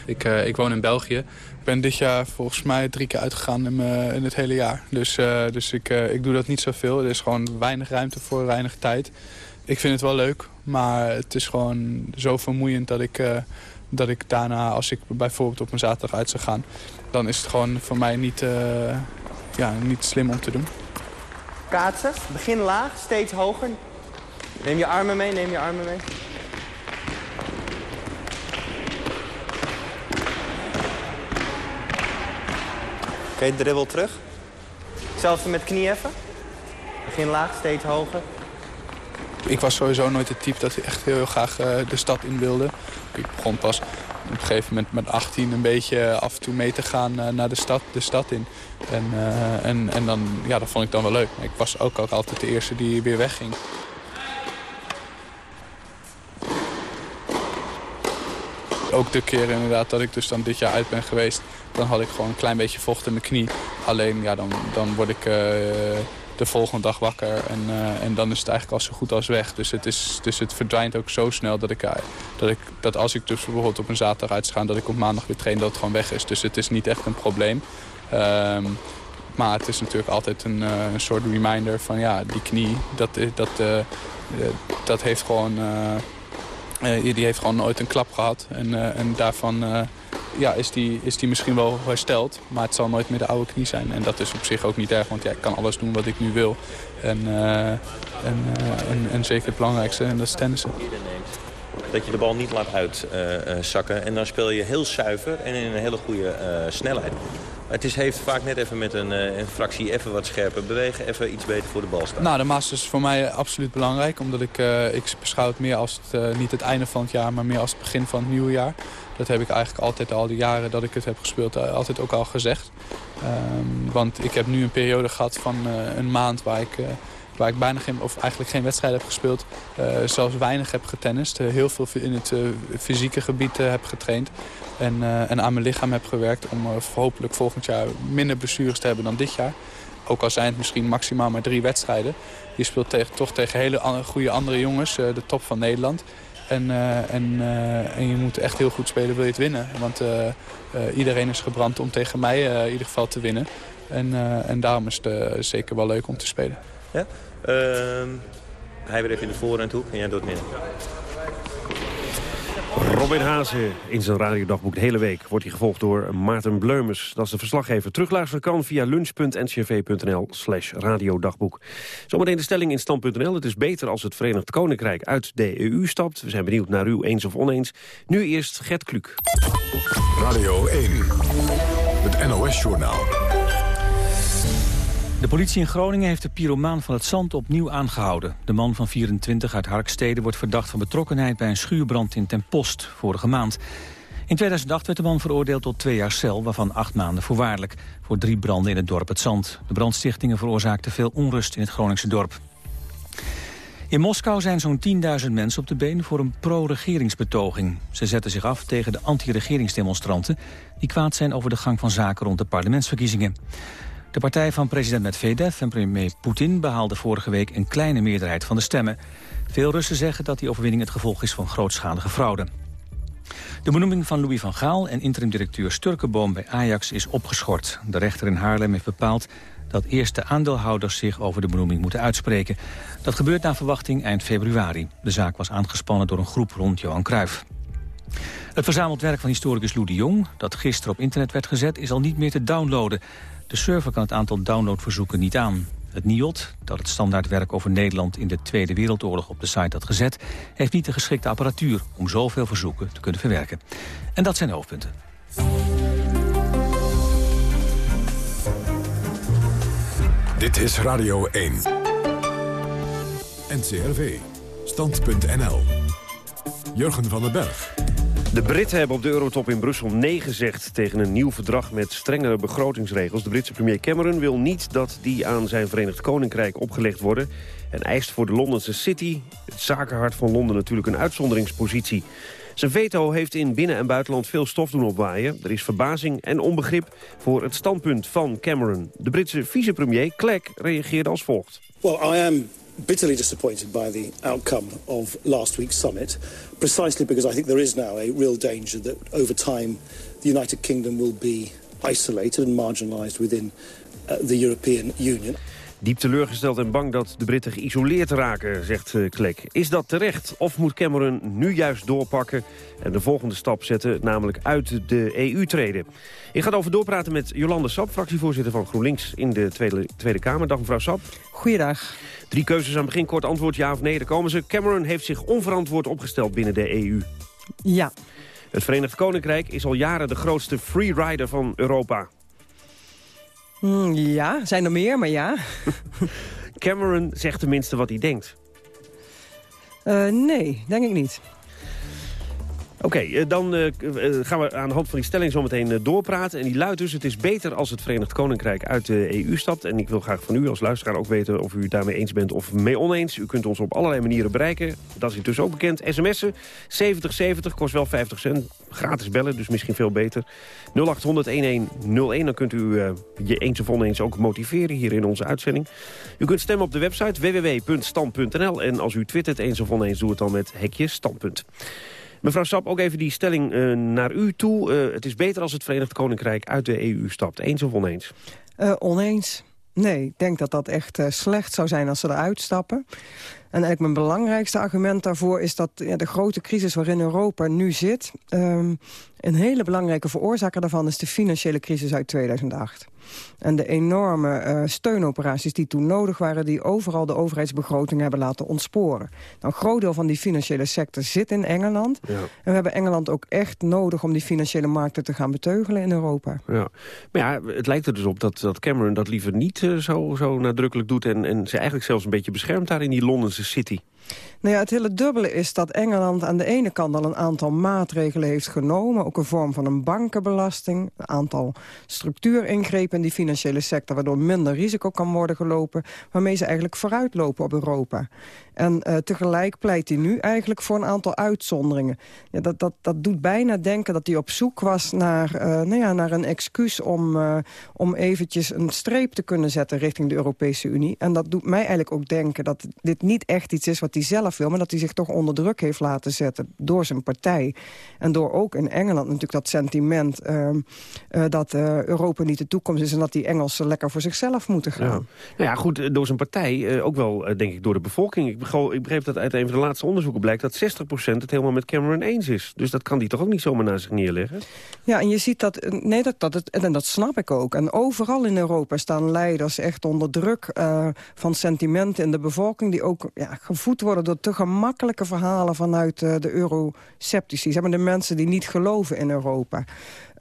ik, ik woon in België. Ik ben dit jaar volgens mij drie keer uitgegaan in, in het hele jaar. Dus, dus ik, ik doe dat niet zoveel. Er is gewoon weinig ruimte voor, weinig tijd. Ik vind het wel leuk, maar het is gewoon zo vermoeiend dat ik, dat ik daarna, als ik bijvoorbeeld op een zaterdag uit zou gaan... dan is het gewoon voor mij niet, ja, niet slim om te doen. Kaatsen, begin laag, steeds hoger. Neem je armen mee, neem je armen mee. Oké, dribbel terug. Hetzelfde met knie even. Begin laag, steeds hoger. Ik was sowieso nooit het type dat echt heel, heel graag uh, de stad in wilde. Ik begon pas op een gegeven moment met 18 een beetje af en toe mee te gaan uh, naar de stad, de stad in. En, uh, en, en dan, ja, dat vond ik dan wel leuk. Ik was ook, ook altijd de eerste die weer wegging. ook de keer inderdaad dat ik dus dan dit jaar uit ben geweest... dan had ik gewoon een klein beetje vocht in mijn knie. Alleen ja, dan, dan word ik de volgende dag wakker en, uh, en dan is het eigenlijk al zo goed als weg. Dus het, is, dus het verdwijnt ook zo snel dat, ik, dat, ik, dat als ik dus bijvoorbeeld op een zaterdag uitga... dat ik op maandag weer train, dat het gewoon weg is. Dus het is niet echt een probleem. Um, maar het is natuurlijk altijd een, uh, een soort reminder van ja, die knie, dat, dat, dat heeft gewoon... Die heeft gewoon nooit een klap gehad. En, en daarvan ja, is, die, is die misschien wel hersteld. Maar het zal nooit meer de oude knie zijn. En dat is op zich ook niet erg. Want ja, ik kan alles doen wat ik nu wil. En, en, en, en, zeker het belangrijkste. En dat is tennissen. Dat je de bal niet laat uitzakken. en dan speel je heel zuiver en in een hele goede snelheid. Het is, heeft vaak net even met een, een, fractie even wat scherper bewegen. Even iets beter voor de bal staan. Nou, de Masters is voor mij absoluut belangrijk. Omdat ik, uh, ik beschouw het meer als het, uh, niet het einde van het jaar, maar meer als het begin van het nieuwe jaar. Dat heb ik eigenlijk altijd al die jaren dat ik het heb gespeeld, altijd ook al gezegd. Um, want ik heb nu een periode gehad van een maand waar ik waar ik bijna geen, of eigenlijk geen wedstrijd heb gespeeld. Zelfs weinig heb getennist. Heel veel in het fysieke gebied heb getraind. En, en, aan mijn lichaam heb gewerkt om hopelijk volgend jaar minder blessures te hebben dan dit jaar. Ook al zijn het misschien maximaal maar drie wedstrijden. Je speelt tegen, toch tegen hele goede andere jongens, de top van Nederland. En, en, en je moet echt heel goed spelen, wil je het winnen. Want iedereen is gebrand om tegen mij in ieder geval te winnen. En, en daarom is het zeker wel leuk om te spelen. Ja? Ehm, hij weer even in de voor- en hoek en jij doet midden. Robin Hazen in zijn radiodagboek de hele week wordt hij gevolgd door Maarten Bleumers. Dat is de verslaggever. Terugluisteren kan via lunch.ncv.nl slash radiodagboek. Zometeen de stelling in stand.nl. Het is beter als het Verenigd Koninkrijk uit de EU stapt. We zijn benieuwd naar u eens of oneens. Nu eerst Gert Kluk. Radio 1, het NOS-journaal. De politie in Groningen heeft de pyromaan van het zand opnieuw aangehouden. De man van 24 uit Harkstede wordt verdacht van betrokkenheid bij een schuurbrand in Ten Post vorige maand. In 2008 werd de man veroordeeld tot twee jaar cel, waarvan acht maanden voorwaardelijk, voor drie branden in het dorp Het Zand. De brandstichtingen veroorzaakten veel onrust in het Groningse dorp. In Moskou zijn zo'n 10.000 mensen op de been voor een pro-regeringsbetoging. Ze zetten zich af tegen de anti-regeringsdemonstranten... die kwaad zijn over de gang van zaken rond de parlementsverkiezingen. De partij van president Medvedev en premier Poetin behaalde vorige week een kleine meerderheid van de stemmen. Veel Russen zeggen dat die overwinning het gevolg is van grootschalige fraude. De benoeming van Louis van Gaal en interim-directeur Sturkenboom bij Ajax is opgeschort. De rechter in Haarlem heeft bepaald dat eerst de aandeelhouders zich over de benoeming moeten uitspreken. Dat gebeurt naar verwachting eind februari. De zaak was aangespannen door een groep rond Johan Cruijff. Het verzameld werk van historicus Lou de Jong, dat gisteren op internet werd gezet, is al niet meer te downloaden. De server kan het aantal downloadverzoeken niet aan. Het NIOD, dat het standaardwerk over Nederland in de Tweede Wereldoorlog op de site had gezet, heeft niet de geschikte apparatuur om zoveel verzoeken te kunnen verwerken. En dat zijn de hoofdpunten. Dit is Radio 1. NCRV. Stand.nl. Jurgen van den Berg. De Britten hebben op de Eurotop in Brussel nee gezegd tegen een nieuw verdrag met strengere begrotingsregels. De Britse premier Cameron wil niet dat die aan zijn Verenigd Koninkrijk opgelegd worden en eist voor de Londense City, het zakenhart van Londen, natuurlijk een uitzonderingspositie. Zijn veto heeft in binnen- en buitenland veel stof doen opwaaien. Er is verbazing en onbegrip voor het standpunt van Cameron. De Britse vicepremier Clegg reageerde als volgt. Well, I am bitterly disappointed by the outcome of last week's summit, precisely because I think there is now a real danger that over time the United Kingdom will be isolated and marginalised within uh, the European Union. Diep teleurgesteld en bang dat de Britten geïsoleerd raken, zegt uh, Klek. Is dat terecht? Of moet Cameron nu juist doorpakken en de volgende stap zetten, namelijk uit de EU treden? Ik ga over doorpraten met Jolande Sap, fractievoorzitter van GroenLinks in de Tweede, Tweede Kamer. Dag mevrouw Sap. Goeiedag. Drie keuzes aan het begin, kort antwoord ja of nee, daar komen ze. Cameron heeft zich onverantwoord opgesteld binnen de EU. Ja. Het Verenigd Koninkrijk is al jaren de grootste freerider van Europa. Mm, ja, zijn er meer, maar ja. Cameron zegt tenminste wat hij denkt. Uh, nee, denk ik niet. Oké, uh, dan uh, gaan we aan de hand van die stelling zometeen uh, doorpraten. En die luidt dus, het is beter als het Verenigd Koninkrijk uit de EU stapt. En ik wil graag van u als luisteraar ook weten of u daarmee eens bent of mee oneens. U kunt ons op allerlei manieren bereiken. Dat is intussen ook bekend. SMS'en, 7070, kost wel 50 cent. Gratis bellen, dus misschien veel beter. 0800-1101, dan kunt u je eens of oneens ook motiveren hier in onze uitzending. U kunt stemmen op de website www.stand.nl. En als u twittert eens of oneens, doe het dan met hekje standpunt. Mevrouw Sap, ook even die stelling uh, naar u toe. Uh, het is beter als het Verenigd Koninkrijk uit de EU stapt. Eens of oneens? Uh, oneens. Nee, ik denk dat dat echt slecht zou zijn als ze eruit stappen. En eigenlijk mijn belangrijkste argument daarvoor is dat ja, de grote crisis waarin Europa nu zit... Um, een hele belangrijke veroorzaker daarvan is de financiële crisis uit 2008. En de enorme uh, steunoperaties die toen nodig waren... die overal de overheidsbegroting hebben laten ontsporen. Nou, een groot deel van die financiële sector zit in Engeland. Ja. En we hebben Engeland ook echt nodig om die financiële markten te gaan beteugelen in Europa. Ja. Maar ja, het lijkt er dus op dat, dat Cameron dat liever niet uh, zo, zo nadrukkelijk doet... En, en ze eigenlijk zelfs een beetje beschermt daar in die Londense city. Nou ja, het hele dubbele is dat Engeland aan de ene kant al een aantal maatregelen heeft genomen. Ook een vorm van een bankenbelasting. Een aantal structuuringrepen in die financiële sector... waardoor minder risico kan worden gelopen. Waarmee ze eigenlijk vooruitlopen op Europa. En uh, tegelijk pleit hij nu eigenlijk voor een aantal uitzonderingen. Ja, dat, dat, dat doet bijna denken dat hij op zoek was naar, uh, nou ja, naar een excuus... Om, uh, om eventjes een streep te kunnen zetten richting de Europese Unie. En dat doet mij eigenlijk ook denken dat dit niet echt iets is... wat hij zelf wil... maar dat hij zich toch onder druk heeft laten zetten door zijn partij. En door ook in Engeland natuurlijk dat sentiment... Ehm, eh, dat Europa niet de toekomst is... en dat die Engelsen lekker voor zichzelf moeten gaan. Nou ja, goed, door zijn partij, ook wel denk ik door de bevolking. Ik begreep dat uit een van de laatste onderzoeken blijkt... dat 60% het helemaal met Cameron eens is. Dus dat kan die toch ook niet zomaar naar zich neerleggen? Ja, en je ziet dat... Nee, dat, dat, en dat snap ik ook. En overal in Europa staan leiders echt onder druk... van sentimenten in de bevolking... die ook ja, gevoed worden door te gemakkelijke verhalen vanuit uh, de euroceptici. Zeg maar de mensen die niet geloven in Europa.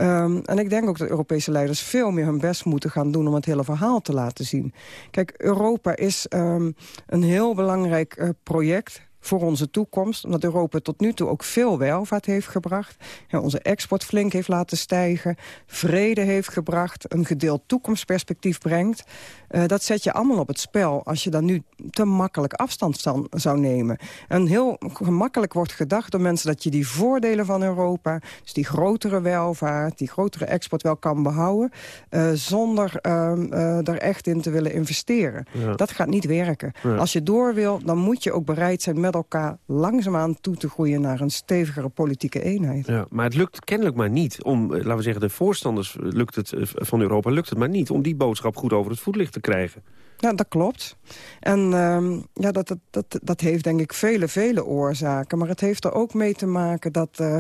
Um, en ik denk ook dat Europese leiders veel meer hun best moeten gaan doen... om het hele verhaal te laten zien. Kijk, Europa is um, een heel belangrijk uh, project voor onze toekomst. Omdat Europa tot nu toe ook veel welvaart heeft gebracht. Ja, onze export flink heeft laten stijgen. Vrede heeft gebracht. Een gedeeld toekomstperspectief brengt. Uh, dat zet je allemaal op het spel als je dan nu te makkelijk afstand zou nemen. En heel gemakkelijk wordt gedacht door mensen dat je die voordelen van Europa... dus die grotere welvaart, die grotere export wel kan behouden... Uh, zonder uh, er echt in te willen investeren. Ja. Dat gaat niet werken. Ja. Als je door wil, dan moet je ook bereid zijn met elkaar langzaamaan toe te groeien naar een stevigere politieke eenheid. Ja, maar het lukt kennelijk maar niet om, laten we zeggen, de voorstanders lukt het, van Europa lukt het maar niet om die boodschap goed over het voetlicht te krijgen. Ja, dat klopt. En uh, ja, dat, dat, dat, dat heeft denk ik vele, vele oorzaken. Maar het heeft er ook mee te maken dat uh,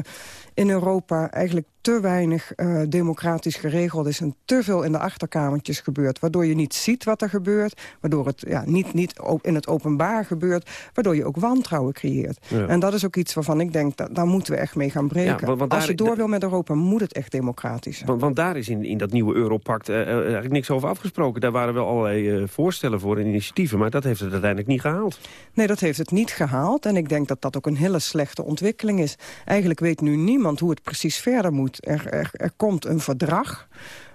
in Europa eigenlijk te weinig uh, democratisch geregeld is... en te veel in de achterkamertjes gebeurt. Waardoor je niet ziet wat er gebeurt. Waardoor het ja, niet, niet in het openbaar gebeurt. Waardoor je ook wantrouwen creëert. Ja. En dat is ook iets waarvan ik denk, dat, daar moeten we echt mee gaan breken. Ja, want, want Als je door wil met Europa, moet het echt democratisch zijn. Want, want daar is in, in dat nieuwe Europact uh, eigenlijk niks over afgesproken. Daar waren wel allerlei uh, voorstellen voor en initiatieven. Maar dat heeft het uiteindelijk niet gehaald. Nee, dat heeft het niet gehaald. En ik denk dat dat ook een hele slechte ontwikkeling is. Eigenlijk weet nu niemand hoe het precies verder moet. Er, er komt een verdrag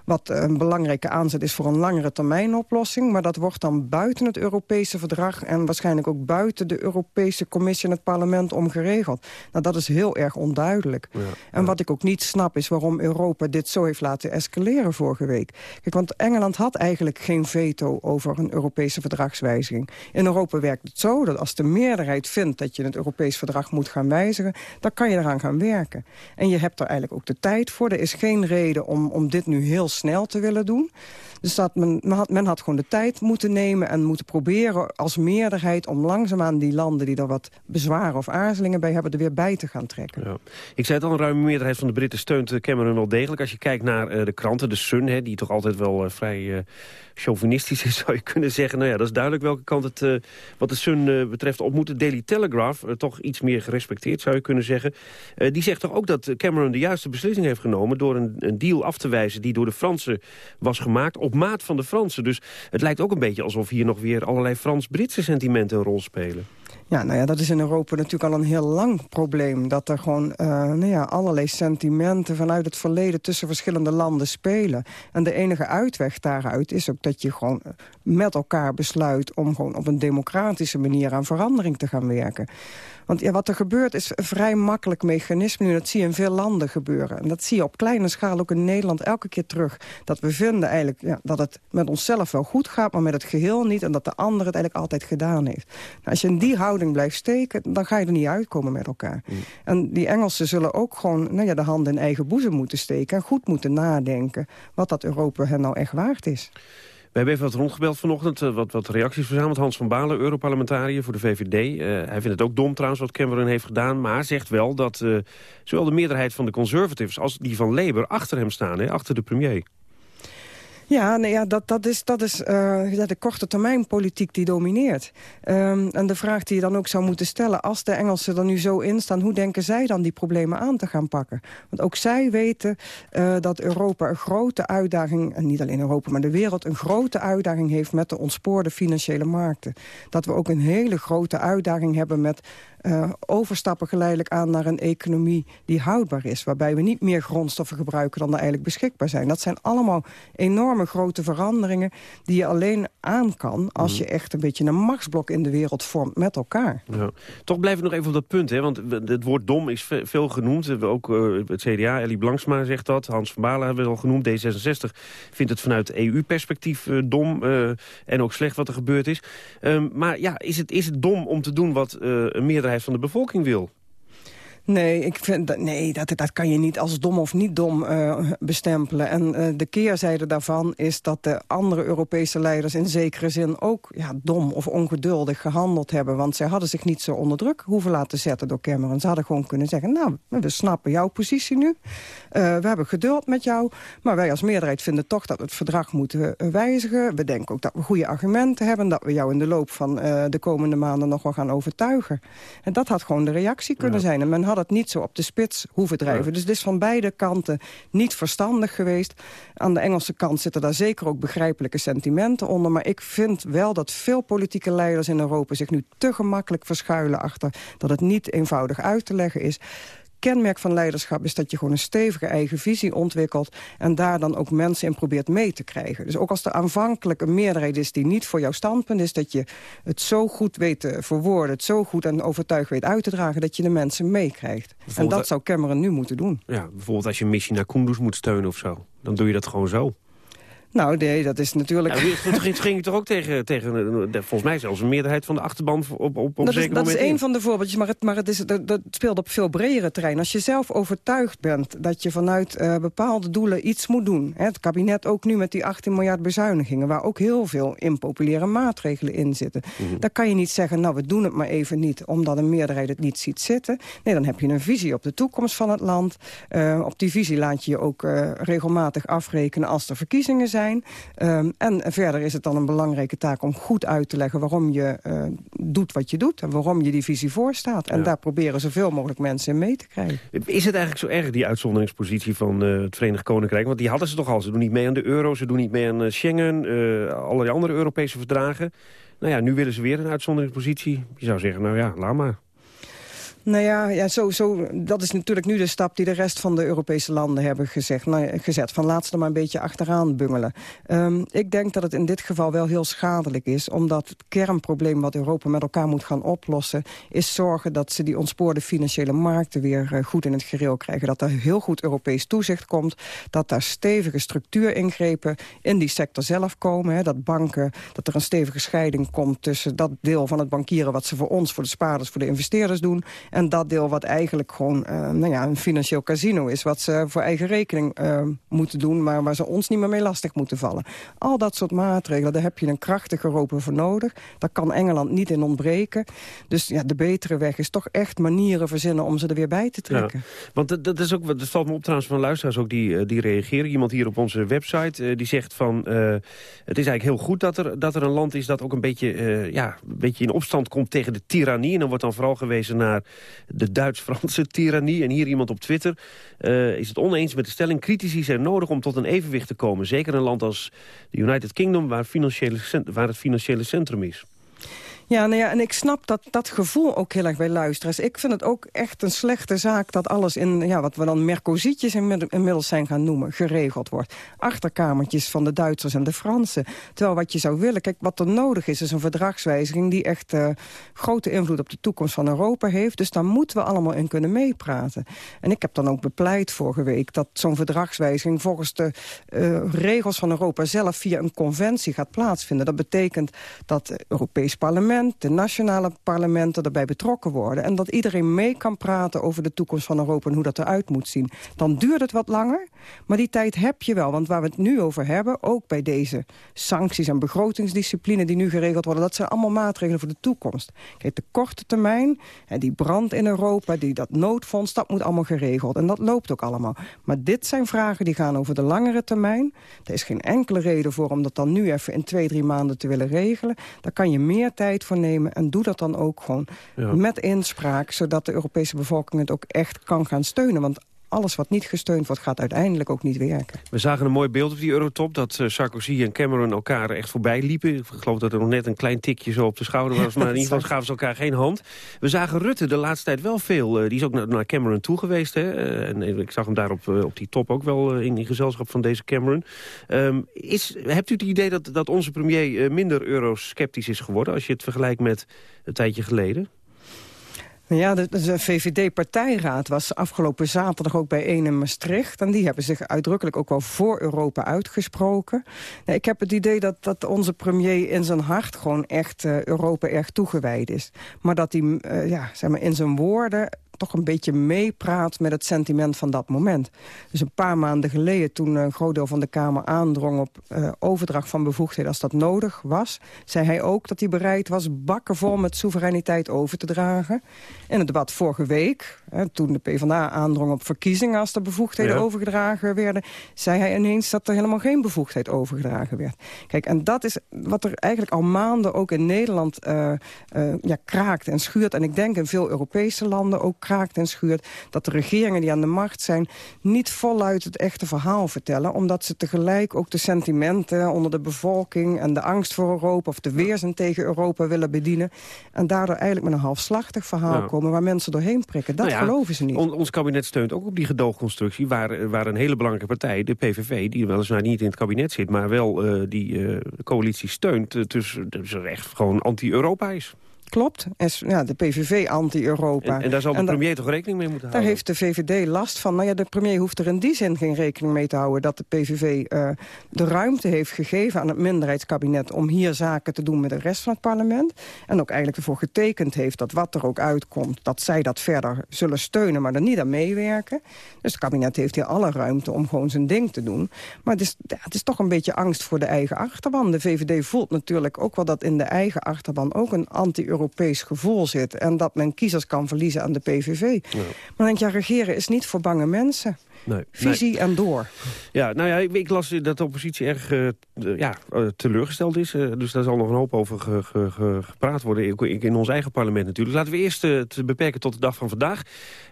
wat een belangrijke aanzet is voor een langere termijn oplossing. Maar dat wordt dan buiten het Europese verdrag... en waarschijnlijk ook buiten de Europese Commissie en het parlement om geregeld. Nou, dat is heel erg onduidelijk. Ja, en wat ik ook niet snap is waarom Europa dit zo heeft laten escaleren vorige week. Kijk, want Engeland had eigenlijk geen veto over een Europese verdragswijziging. In Europa werkt het zo dat als de meerderheid vindt... dat je het Europees verdrag moet gaan wijzigen... dan kan je eraan gaan werken. En je hebt er eigenlijk ook de tijd voor. Er is geen reden om, om dit nu heel snel te willen doen. Dus dat men, men, had, men had gewoon de tijd moeten nemen en moeten proberen als meerderheid... om langzaamaan die landen die er wat bezwaren of aarzelingen bij hebben... er weer bij te gaan trekken. Ja. Ik zei het al, een ruime meerderheid van de Britten steunt Cameron wel degelijk. Als je kijkt naar uh, de kranten, de Sun, hè, die toch altijd wel uh, vrij... Chauvinistisch is, [LAUGHS] zou je kunnen zeggen. Nou ja, dat is duidelijk welke kant het, wat de Sun betreft op moet. De Daily Telegraph, toch iets meer gerespecteerd, zou je kunnen zeggen. die zegt toch ook dat Cameron de juiste beslissing heeft genomen... door een, een, deal af te wijzen die door de Fransen was gemaakt... op maat van de Fransen. Dus het lijkt ook een beetje alsof hier nog weer allerlei Frans-Britse sentimenten een rol spelen. Ja, nou ja, dat is in Europa natuurlijk al een heel lang probleem. Dat er gewoon uh, nou ja, allerlei sentimenten vanuit het verleden tussen verschillende landen spelen. En de enige uitweg daaruit is ook dat je gewoon met elkaar besluit... om gewoon op een democratische manier aan verandering te gaan werken. Want ja, wat er gebeurt is een vrij makkelijk mechanisme nu. Dat zie je in veel landen gebeuren. En dat zie je op kleine schaal ook in Nederland elke keer terug. Dat we vinden eigenlijk ja, dat het met onszelf wel goed gaat... maar met het geheel niet. En dat de ander het eigenlijk altijd gedaan heeft. Nou, als je in die houding blijft steken, dan ga je er niet uitkomen met elkaar. Mm. En die Engelsen zullen ook gewoon nou ja, de handen in eigen boezem moeten steken... en goed moeten nadenken wat dat Europa hen nou echt waard is. We hebben even wat rondgebeld vanochtend, uh, wat, wat reacties verzameld. Hans van Balen, Europarlementariër voor de VVD. Uh, hij vindt het ook dom trouwens wat Cameron heeft gedaan... maar zegt wel dat uh, zowel de meerderheid van de Conservatives... als die van Labour achter hem staan, hè, achter de premier. Ja, nee, ja dat, dat is, dat is ja, de korte termijn politiek die domineert. Um, en de vraag die je dan ook zou moeten stellen... als de Engelsen er nu zo in staan... hoe denken zij dan die problemen aan te gaan pakken? Want ook zij weten uh, dat Europa een grote uitdaging... en niet alleen Europa, maar de wereld... een grote uitdaging heeft met de ontspoorde financiële markten. Dat we ook een hele grote uitdaging hebben met uh, overstappen geleidelijk aan naar een economie die houdbaar is. Waarbij we niet meer grondstoffen gebruiken dan er eigenlijk beschikbaar zijn. Dat zijn allemaal enorme grote veranderingen... die je alleen aan kan als Mhm. je echt een beetje een machtsblok in de wereld vormt met elkaar. Ja. Toch blijven we nog even op dat punt, hè? want het woord dom is ve- veel genoemd. We Ook eh, het CDA, Ellie Blanksma zegt dat, Hans van Balen hebben we al genoemd. D66 vindt het vanuit EU-perspectief eh, dom eh, en ook slecht wat er gebeurd is. Ehm, maar ja, is het, is het dom om te doen wat eh, een meerderheid van de bevolking wil? Nee, ik vind dat, nee dat, dat kan je niet als dom of niet dom eh, bestempelen. En eh, de keerzijde daarvan is dat de andere Europese leiders... in zekere zin ook ja, dom of ongeduldig gehandeld hebben. Want zij hadden zich niet zo onder druk hoeven laten zetten door Cameron. Ze hadden gewoon kunnen zeggen, nou, we snappen jouw positie nu. Eh, we hebben geduld met jou. Maar wij als meerderheid vinden toch dat we het verdrag moeten wijzigen. We denken ook dat we goede argumenten hebben. Dat we jou in de loop van de komende maanden nog wel gaan overtuigen. En dat had gewoon de reactie kunnen zijn. En men had het niet zo op de spits hoeven drijven. Dus het is van beide kanten niet verstandig geweest. Aan de Engelse kant zitten daar zeker ook begrijpelijke sentimenten onder. Maar ik vind wel dat veel politieke leiders in Europa zich nu te gemakkelijk verschuilen achter dat het niet eenvoudig uit te leggen is kenmerk van leiderschap is dat je gewoon een stevige eigen visie ontwikkelt... en daar dan ook mensen in probeert mee te krijgen. Dus ook als er aanvankelijk een meerderheid is die niet voor jouw standpunt is... dat je het zo goed weet te verwoorden, het zo goed en overtuigd weet uit te dragen... dat je de mensen meekrijgt. En dat zou Cameron nu moeten doen. Ja, bijvoorbeeld als je een missie naar Kunduz moet steunen of zo. Dan doe je dat gewoon zo. Nou, nee, dat is natuurlijk... Ja, ging, ging je toch ook tegen, tegen volgens mij zelfs een meerderheid van de achterban op, op, op dat is, dat is in. van de voorbeeldjes, maar, het, maar het, is, dat, dat speelt op veel bredere terrein. Als je zelf overtuigd bent dat je vanuit eh, bepaalde doelen iets moet doen... Hè, het kabinet ook nu met die 18 miljard bezuinigingen... waar ook heel veel impopulaire maatregelen in zitten... Mhm. dan kan je niet zeggen, nou, we doen het maar even niet... omdat een meerderheid het niet ziet zitten. Nee, dan heb je een visie op de toekomst van het land. Eh, op die visie laat je je ook eh, regelmatig afrekenen als er verkiezingen zijn... Ehm, en verder is het dan een belangrijke taak om goed uit te leggen... waarom je eh, doet wat je doet en waarom je die visie voorstaat. En Ja. daar proberen zoveel mogelijk mensen in mee te krijgen. Is het eigenlijk zo erg, die uitzonderingspositie van eh, het Verenigd Koninkrijk? Want die hadden ze toch al. Ze doen niet mee aan de euro, ze doen niet mee aan eh, Schengen... eh allerlei andere Europese verdragen. Nou ja, nu willen ze weer een uitzonderingspositie. Je zou zeggen, nou ja, laat maar. Nou ja, ja zo, zo, dat is natuurlijk nu de stap die de rest van de Europese landen hebben gezegd, nou, gezet. Van laat ze er maar een beetje achteraan bungelen. Ehm, ik denk dat het in dit geval wel heel schadelijk is. Omdat het kernprobleem wat Europa met elkaar moet gaan oplossen... is zorgen dat ze die ontspoorde financiële markten weer eh, goed in het gereel krijgen. Dat er heel goed Europees toezicht komt. Dat daar stevige structuuringrepen in die sector zelf komen. Hè, dat banken, dat er een stevige scheiding komt tussen dat deel van het bankieren... wat ze voor ons, voor de spaarders, voor de investeerders doen... En dat deel wat eigenlijk gewoon eh, nou ja, een financieel casino is... wat ze voor eigen rekening eh, moeten doen... maar waar ze ons niet meer mee lastig moeten vallen. Al dat soort maatregelen, daar heb je een krachtig Europa voor nodig. Daar kan Engeland niet in ontbreken. Dus ja, de betere weg is toch echt manieren verzinnen... om ze er weer bij te trekken. Ja, want dat, dat, is ook, dat valt me op trouwens van luisteraars ook die, eh, die reageren. Iemand hier op onze website die zegt van... het is eigenlijk heel goed dat er, dat er een land is dat ook een beetje, ja, een beetje in opstand komt tegen de tirannie. En dan wordt dan vooral gewezen naar de Duits-Franse tirannie. En hier iemand op Twitter eh, is het oneens met de stelling... critici zijn nodig om tot een evenwicht te komen. Zeker een land als de United Kingdom waar, waar het financiële centrum is. Ja, nou ja, en ik snap dat, dat gevoel ook heel erg bij luisteraars. Ik vind het ook echt een slechte zaak dat alles in ja, wat we dan mercosietjes inmid- inmiddels zijn gaan noemen, geregeld wordt. Achterkamertjes van de Duitsers en de Fransen. Terwijl wat je zou willen, kijk, wat er nodig is, is een verdragswijziging die echt eh, grote invloed op de toekomst van Europa heeft. Dus daar moeten we allemaal in kunnen meepraten. En ik heb dan ook bepleit vorige week dat zo'n verdragswijziging volgens de eh, regels van Europa zelf via een conventie gaat plaatsvinden. Dat betekent dat het Europees parlement, de nationale parlementen erbij betrokken worden. En dat iedereen mee kan praten over de toekomst van Europa en hoe dat eruit moet zien. Dan duurt het wat langer, maar die tijd heb je wel. Want waar we het nu over hebben, ook bij deze sancties en begrotingsdiscipline die nu geregeld worden, dat zijn allemaal maatregelen voor de toekomst. Kijk, de korte termijn, hè, die brand in Europa, die, dat noodfonds, dat moet allemaal geregeld. En dat loopt ook allemaal. Maar dit zijn vragen die gaan over de langere termijn. Er is geen enkele reden voor om dat dan nu even in twee, drie maanden te willen regelen. Daar kan je meer tijd voor nemen en doe dat dan ook gewoon Ja. met inspraak, zodat de Europese bevolking het ook echt kan gaan steunen. Want alles wat niet gesteund wordt gaat uiteindelijk ook niet werken. We zagen een mooi beeld op die Eurotop... dat uh, Sarkozy en Cameron elkaar echt voorbij liepen. Ik geloof dat er nog net een klein tikje zo op de schouder was... [LAUGHS] maar in ieder geval gaven ze elkaar geen hand. We zagen Rutte de laatste tijd wel veel. Uh, die is ook naar, naar, Cameron toe geweest. Hè? Uh, en ik zag hem daar op, op die top ook wel in, in gezelschap van deze Cameron. Um, is, hebt u het idee dat, dat onze premier minder eurosceptisch is geworden... als je het vergelijkt met een tijdje geleden? Ja, de, VVD-partijraad was afgelopen zaterdag ook bijeen in Maastricht. En die hebben zich uitdrukkelijk ook wel voor Europa uitgesproken. Nou, ik heb het idee dat, dat onze premier in zijn hart gewoon echt uh, Europa erg toegewijd is. Maar dat hij uh, ja, zeg maar in zijn woorden toch een beetje meepraat met het sentiment van dat moment. Dus een paar maanden geleden, toen een groot deel van de Kamer aandrong... op uh, overdracht van bevoegdheden als dat nodig was... zei hij ook dat hij bereid was bakken vol met soevereiniteit over te dragen. In het debat vorige week, hè, toen de PvdA aandrong op verkiezingen... als de bevoegdheden ja. overgedragen werden... zei hij ineens dat er helemaal geen bevoegdheid overgedragen werd. Kijk, en dat is wat er eigenlijk al maanden ook in Nederland uh, uh, ja, kraakt en schuurt. En ik denk in veel Europese landen ook kraakt en schuurt... dat de regeringen die aan de macht zijn niet voluit het echte verhaal vertellen... omdat ze tegelijk ook de sentimenten onder de bevolking... en de angst voor Europa of de weerzin tegen Europa willen bedienen... en daardoor eigenlijk met een halfslachtig verhaal ja. komen... waar mensen doorheen prikken. Dat nou ja, geloven ze niet. On, ons kabinet steunt ook op die gedoogconstructie... waar, waar een hele belangrijke partij, de PVV... die weliswaar niet in het kabinet zit... maar wel uh, die uh, coalitie steunt... Uh, dus, dus echt gewoon anti-Europa is. Klopt. Es, ja, de PVV anti-Europa. En, en, daar zal de en premier toch rekening mee moeten houden? Daar heeft de VVD last van. Nou ja, de premier hoeft er in die zin geen rekening mee te houden... dat de PVV uh, de ruimte heeft gegeven aan het minderheidskabinet... om hier zaken te doen met de rest van het parlement. En ook eigenlijk ervoor getekend heeft dat wat er ook uitkomt... dat zij dat verder zullen steunen, maar er niet aan meewerken. Dus het kabinet heeft hier alle ruimte om gewoon zijn ding te doen. Maar het is, ja, het is toch een beetje angst voor de eigen achterban. De VVD voelt natuurlijk ook wel dat in de eigen achterban... ook een anti Europees gevoel zit... en dat men kiezers kan verliezen aan de PVV. Ja. Maar dan denk je, ja, regeren is niet voor bange mensen. Nee, Visie nee. en door. Ja, nou ja, ik, ik, las dat de oppositie erg uh, ja, uh, teleurgesteld is. Uh, dus daar zal nog een hoop over ge, ge, ge, gepraat worden. In, in, ons eigen parlement natuurlijk. Laten we eerst beperken tot de dag van vandaag.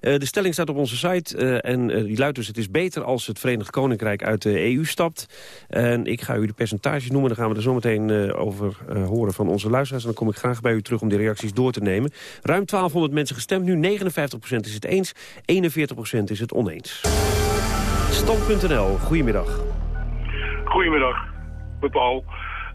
de stelling staat op onze site. en die luidt dus, het is beter als het Verenigd Koninkrijk uit de EU stapt. En ik ga u de percentages noemen. Dan gaan we er zo meteen over horen van onze luisteraars. En dan kom ik graag bij u terug om die reacties door te nemen. Ruim 1200 mensen gestemd nu. 59% is het eens. 41% is het oneens. Stand.nl, goedemiddag. Goedemiddag, Paul.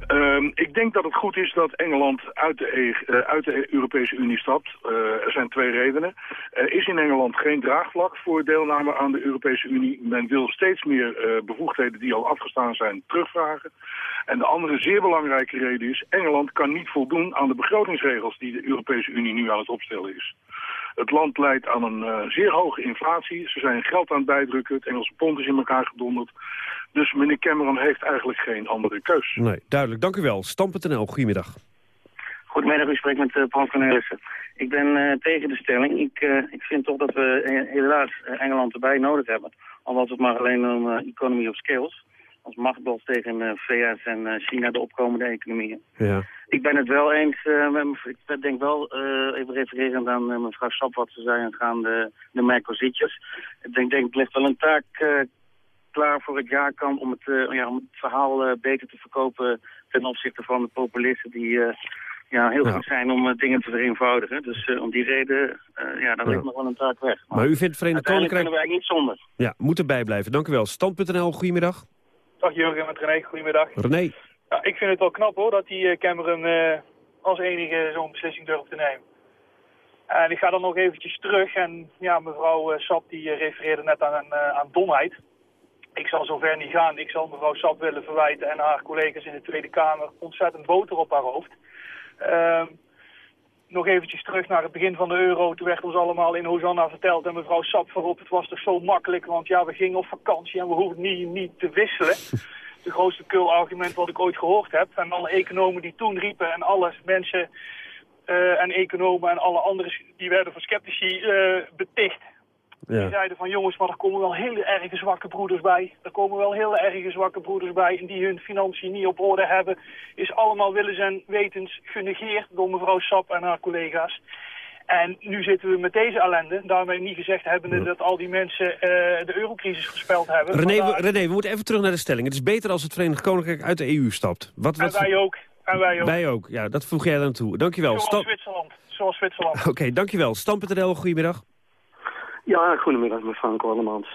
Um, ik denk dat het goed is dat Engeland uit de, e uh, uit de Europese Unie stapt. Uh, er zijn twee redenen. Er is in Engeland geen draagvlak voor deelname aan de Europese Unie. Men wil steeds meer uh, bevoegdheden die al afgestaan zijn terugvragen. En de andere zeer belangrijke reden is... Engeland kan niet voldoen aan de begrotingsregels die de Europese Unie nu aan het opstellen is. Het land leidt aan een uh, zeer hoge inflatie. Ze zijn geld aan het bijdrukken. Het Engelse pond is in elkaar gedonderd. Dus meneer Cameron heeft eigenlijk geen andere keus. Nee, duidelijk. Dank u wel. Stam.nl, goedemiddag. Goedemiddag, u spreekt met uh, Paul Cornelissen. Ik ben uh, tegen de stelling. Ik, uh, ik vind toch dat we helaas Engeland erbij nodig hebben. Al was het maar alleen een economy of skills. Als machtbal tegen VS en China, de opkomende economieën. Ja. Ik ben het wel eens, met, ik denk wel, even refererend aan mevrouw Sap wat ze zei gaan de, de Mercositjes. Ik denk, denk, het ligt wel een taak klaar voor het jaar kan om het, uh, ja, om het verhaal uh, beter te verkopen ten opzichte van de populisten die uh, ja, heel ja. goed zijn om dingen te vereenvoudigen. Dus om die reden, ja, dan ligt ja. nog wel een taak weg. Maar, maar u vindt Verenigd Koninkrijk... kunnen wij niet zonder. Ja, moet erbij blijven. Dank u wel. Stand.nl, goedemiddag. Dag Jurgen met René, goedemiddag. René. Ja, ik vind het wel knap hoor, dat die Cameron als enige zo'n beslissing durft te nemen. En ik ga dan nog eventjes terug en ja, mevrouw Sap die refereerde net aan, aan domheid ik zal zover niet gaan. Ik zal mevrouw Sap willen verwijten en haar collega's in de Tweede Kamer ontzettend boter op haar hoofd. Uh, nog eventjes terug naar het begin van de euro. Toen werd ons allemaal in Hosanna verteld en mevrouw Sap voorop. Het was toch zo makkelijk, want ja, we gingen op vakantie en we hoefden niet, niet te wisselen. [LAUGHS] Het grootste kul-argument wat ik ooit gehoord heb. En alle economen die toen riepen en alle mensen uh, en economen en alle anderen die werden voor sceptici uh, beticht. Die zeiden van jongens, maar er komen wel hele erge zwakke broeders bij. Er komen wel hele erge zwakke broeders bij en die hun financiën niet op orde hebben. Is allemaal willens en wetens genegeerd door mevrouw Sap en haar collega's. En nu zitten we met deze ellende. Daarmee niet gezegd hebbende dat al die mensen eh, de eurocrisis voorspeld hebben. René, René, we moeten even terug naar de stelling. Het is beter als het Verenigd Koninkrijk uit de EU stapt. Wat, En wij ook. En wij ook. Wij ook, ja, dat voeg jij dan toe. Dankjewel. Zoals Stam- Zwitserland. Zoals Zwitserland. Oké, dankjewel. Stam.nl, goedemiddag. Ja, goedemiddag, Orlemans.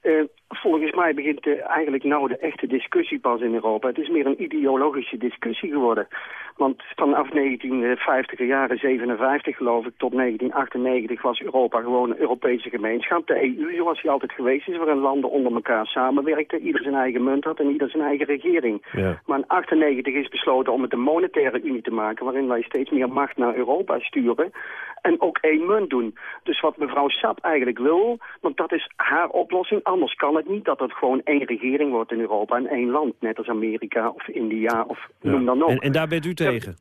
Eh, volgens mij begint eigenlijk nou de echte discussie pas in Europa. Het is meer een ideologische discussie geworden. Want vanaf 1950 jaren 57 geloof ik tot 1998 was Europa gewoon een Europese gemeenschap. De EU zoals die altijd geweest is, waarin landen onder elkaar samenwerkten. Ieder zijn eigen munt had en ieder zijn eigen regering. Ja. Maar in 98 is besloten om het een monetaire unie te maken... waarin wij steeds meer macht naar Europa sturen en ook één munt doen. Dus wat mevrouw Sap eigenlijk wil, want dat is haar oplossing... anders kan het niet dat het gewoon één regering wordt in Europa... en één land, net als Amerika of India of noem dan ook. En, en daar bent u tegen?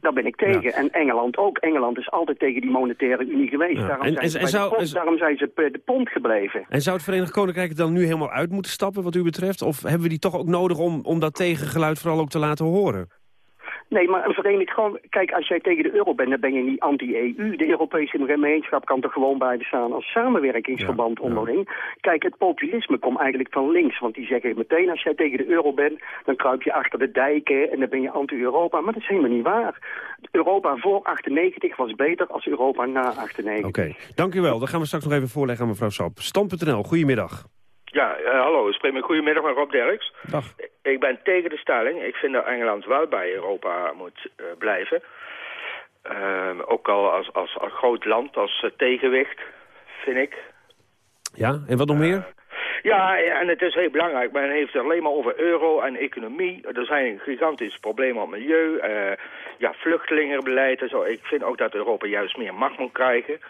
Daar ben ik tegen. En Engeland ook. Engeland is altijd tegen die monetaire unie geweest. Ja. Daarom, En- zijn en- ze en bij de zou- pond- en- daarom zijn ze bij de pond gebleven. En zou het Verenigd Koninkrijk er dan nu helemaal uit moeten stappen wat u betreft? Of hebben we die toch ook nodig om, om dat tegengeluid vooral ook te laten horen? Nee, maar een verenigd gewoon... Kijk, als jij tegen de euro bent, dan ben je niet anti-EU. De Europese gemeenschap kan er gewoon bij staan als samenwerkingsverband onderling. Kijk, het populisme komt eigenlijk van links. Want die zeggen meteen, als jij tegen de euro bent... dan kruip je achter de dijken en dan ben je anti-Europa. Maar dat is helemaal niet waar. Europa voor 98 was beter als Europa na 98. Oké, dank u wel. Dan gaan we straks nog even voorleggen aan mevrouw Sap. Stam.nl, goedemiddag. Ja, eh, hallo, spreek met goedemiddag met Rob Derks. Dag. Ik ben tegen de stelling. Ik vind dat Engeland wel bij Europa moet eh, blijven. Ehm, ook al als, als, als groot land, als eh, tegenwicht, vind ik. Ja, en wat nog meer? Ja, en het is heel belangrijk. Men heeft het alleen maar over euro en economie. Er zijn gigantische problemen op milieu, eh, ja, vluchtelingenbeleid en zo. Ik vind ook dat Europa juist meer macht moet krijgen.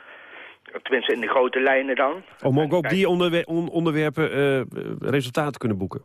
Tenminste, in de grote lijnen dan. Om ook op die onderwe- on- onderwerpen eh, resultaten kunnen boeken.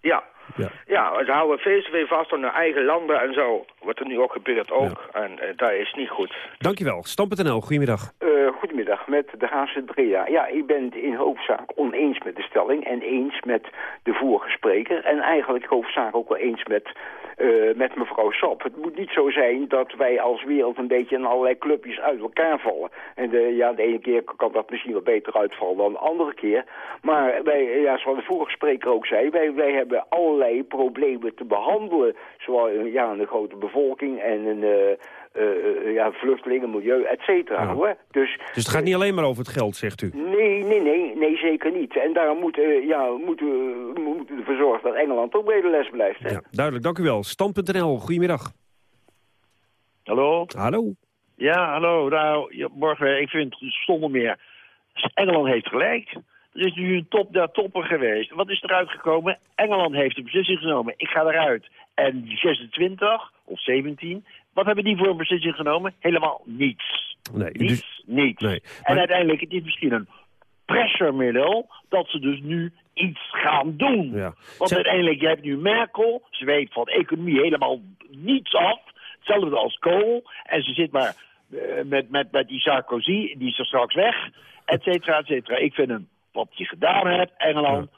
Ja. Ja. Ja, ze houden veel vast aan hun eigen landen en zo. Wat er nu ook gebeurt ook. En eh, dat is niet goed. Dankjewel. Stam.nl, goedemiddag. Eh, goedemiddag, met de Haagse Drea. Ja, ik ben het in hoofdzaak oneens met de stelling en eens met de vorige spreker. En eigenlijk hoofdzaak ook wel eens met, eh, met mevrouw Sap. Het moet niet zo zijn dat wij als wereld een beetje in allerlei clubjes uit elkaar vallen. En de, ja, de ene keer kan dat misschien wel beter uitvallen dan de andere keer. Maar wij, ja, zoals de vorige spreker ook zei, wij, wij hebben allerlei problemen te behandelen. Zowel eh, ja, een grote bevolking en een... eh, eh, ja, vluchtelingen, milieu, et cetera. hoor. Dus Dus het gaat niet alleen maar over het geld, zegt u. Nee, nee, nee, nee, zeker niet. En daarom moeten, eh, ja, moeten we we moeten ervoor zorgen dat Engeland ook bij de les blijft. Hè? Ja, duidelijk. Dank u wel. Stam.nl, goedemiddag. Hallo? Hallo? Ja, hallo. Nou, morgen, ik vind het zonder meer. Engeland heeft gelijk. Er is nu een top der toppen geweest. Wat is eruit gekomen? Engeland heeft een beslissing genomen. Ik ga eruit. En die 26 of 17, wat hebben die voor een beslissing genomen? Helemaal niets. Nee, Niets, dus- niets. Nee. En uiteindelijk, het is misschien een pressuremiddel dat ze dus nu iets gaan doen. Ja. Want uiteindelijk, je hebt nu Merkel, ze weet van economie helemaal niets af. Hetzelfde als Kool. En ze zit maar eh, met, met, met die Sarkozy, die is er straks weg, et cetera, et cetera. Ik vind hem, wat je gedaan hebt, Engeland,